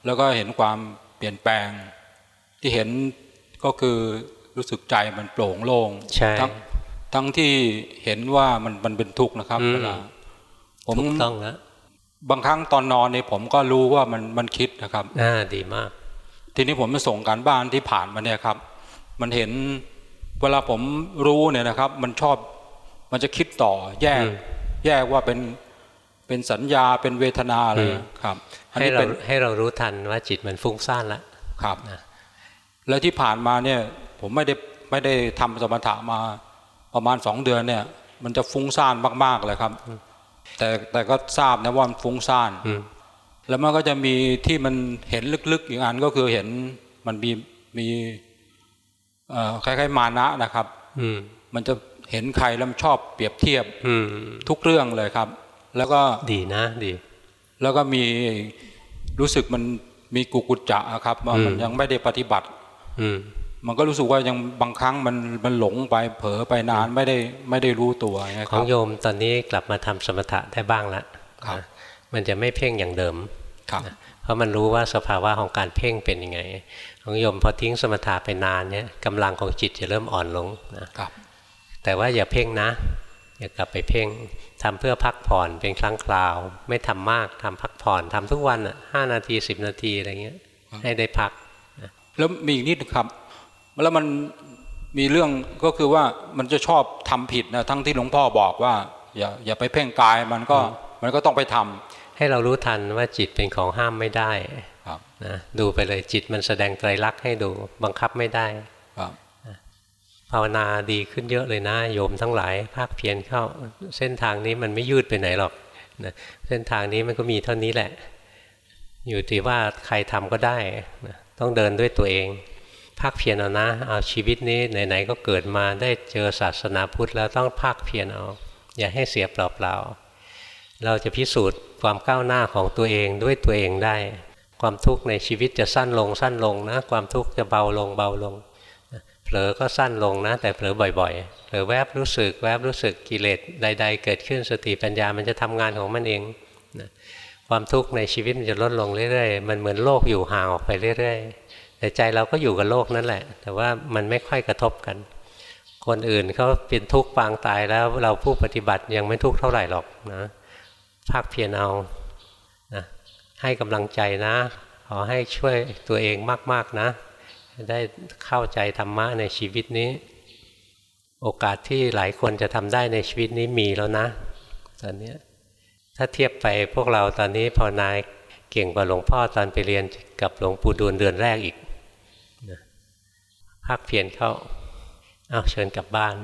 แล้วก็เห็นความเปลี่ยนแปลงที่เห็น ก็คือรู้สึกใจมันโปร่งโล่งใช่ทั้งทั้งที่เห็นว่ามันมันเป็นทุกข์นะครับอืมเวลาผมถูกต้องแล้วบางครั้งตอนนอนเนี่ยผมก็รู้ว่ามันมันคิดนะครับอ่าดีมาก ทีนี้ผมมาส่งการบ้านที่ผ่านมาเนี่ยครับ มันเห็นเวลาผมรู้เนี่ยนะครับ มันชอบมันจะคิดต่อแยก แยกว่าเป็นเป็นสัญญาเป็นเวทนาอะไรอืมครับอันให้นี้เราเป็นให้เรารู้ทันว่าจิตมันฟุ้งซ่านแล้วครับ แล้วที่ผ่านมาเนี่ยผมไม่ได้ไม่ได้ทำสมถะมาประมาณสองเดือนเนี่ย มันจะฟุ้งซ่านมากๆเลยครับ แต่แต่ก็ทราบนะว่ามันฟุ้งซ่านแล้วมันก็จะมีที่มันเห็นลึกๆอีกอันก็คือเห็นมันมีมีเอ่อคล้ายๆมานะนะครับ อืมมันจะเห็นใครแล้วมันชอบเปรียบเทียบ อืมทุกเรื่องเลยครับ แล้วก็ดีนะดี แล้วก็มีรู้สึกมันมีกุกุจจะอะครับว่าอืมมันยังไม่ได้ปฏิบัติ อืมมันก็รู้สึกว่ายังบางครั้งมันมันหลงไปเผลอไปนานไม่ได้ไม่ได้รู้ตัวนะขคอรังบโยมตอนนี้กลับมาทำสมถะได้บ้างแล้วนะมันจะไม่เพ่งอย่างเดิมนะเพราะมันรู้ว่าสภาวะของการเพ่งเป็นยังไง ของโยมพอทิ้งสมถะไปนานเนี่ยกำลังของจิตจะเริ่มอ่อนลงนะครับแต่ว่าอย่าเพ่งนะ อย่ากลับไปเพ่งทำเพื่อพักผ่อนเป็นครั้งคราว ไม่ทำมากทำพักผ่อนทำทุกวันอะห้านาทีสิบนาทีอะไรเงี้ยให้ได้พัก แล้วมีอีกนิดนึงครับ แล้วมันมีเรื่องก็คือว่ามันจะชอบทำผิดนะทั้งที่หลวงพ่อบอกว่า อย่าอย่าไปเพ่งกายมันก็มันก็ต้องไปทำให้เรารู้ทันว่าจิตเป็นของห้ามไม่ได้ครับนะดูไปเลยจิตมันแสดงไตรลักษณ์ให้ดูบังคับไม่ได้ครับภาวนาดีขึ้นเยอะเลยนะ โยมทั้งหลายภาคเพียรเข้าเส้นทางนี้มันไม่ยืดไปไหนหรอกนะเส้นทางนี้มันก็มีเท่านี้แหละ อยู่ที่ว่าใครทำก็ได้นะ ต้องเดินด้วยตัวเองภาคเพียรเอานะเอาชีวิตนี้ไหนๆก็เกิดมาได้เจอศาสนาพุทธแล้วต้องภาคเพียรเอาอย่าให้เสียเปล่าๆเราจะพิสูจน์ความก้าวหน้าของตัวเองด้วยตัวเองได้ ความทุกข์ในชีวิตจะสั้นลงสั้นลงนะ ความทุกข์จะเบาลงเบาลงเผลอก็สั้นลงนะ แต่เผลอบ่อยๆเผลอแวบรู้สึกแวบรู้สึกกิเลสใด ๆ เกิดขึ้นสติปัญญามันจะทำงานของมันเอง ความทุกข์ในชีวิตมันจะลดลงเรื่อยๆ มันเหมือนโลกอยู่ห่างออกไปเรื่อยๆ แต่ใจเราก็อยู่กับโลกนั่นแหละ แต่ว่ามันไม่ค่อยกระทบกัน คนอื่นเขาเป็นทุกข์ปางตายแล้วเราผู้ปฏิบัติยังไม่ทุกข์เท่าไหร่หรอกนะภาคเพียรเอานะให้กำลังใจนะ ขอให้ช่วยตัวเองมากๆนะ ได้เข้าใจธรรมะในชีวิตนี้ โอกาสที่หลายคนจะทำได้ในชีวิตนี้มีแล้วนะตอนนี้ ถ้าเทียบไปพวกเราตอนนี้ภาวนายเก่งกว่าหลวงพ่อตอนไปเรียนกับหลวงปู่ดูลเดือนแรกอีกนะภาคเพียนเข้าเอาเชิญกลับบ้าน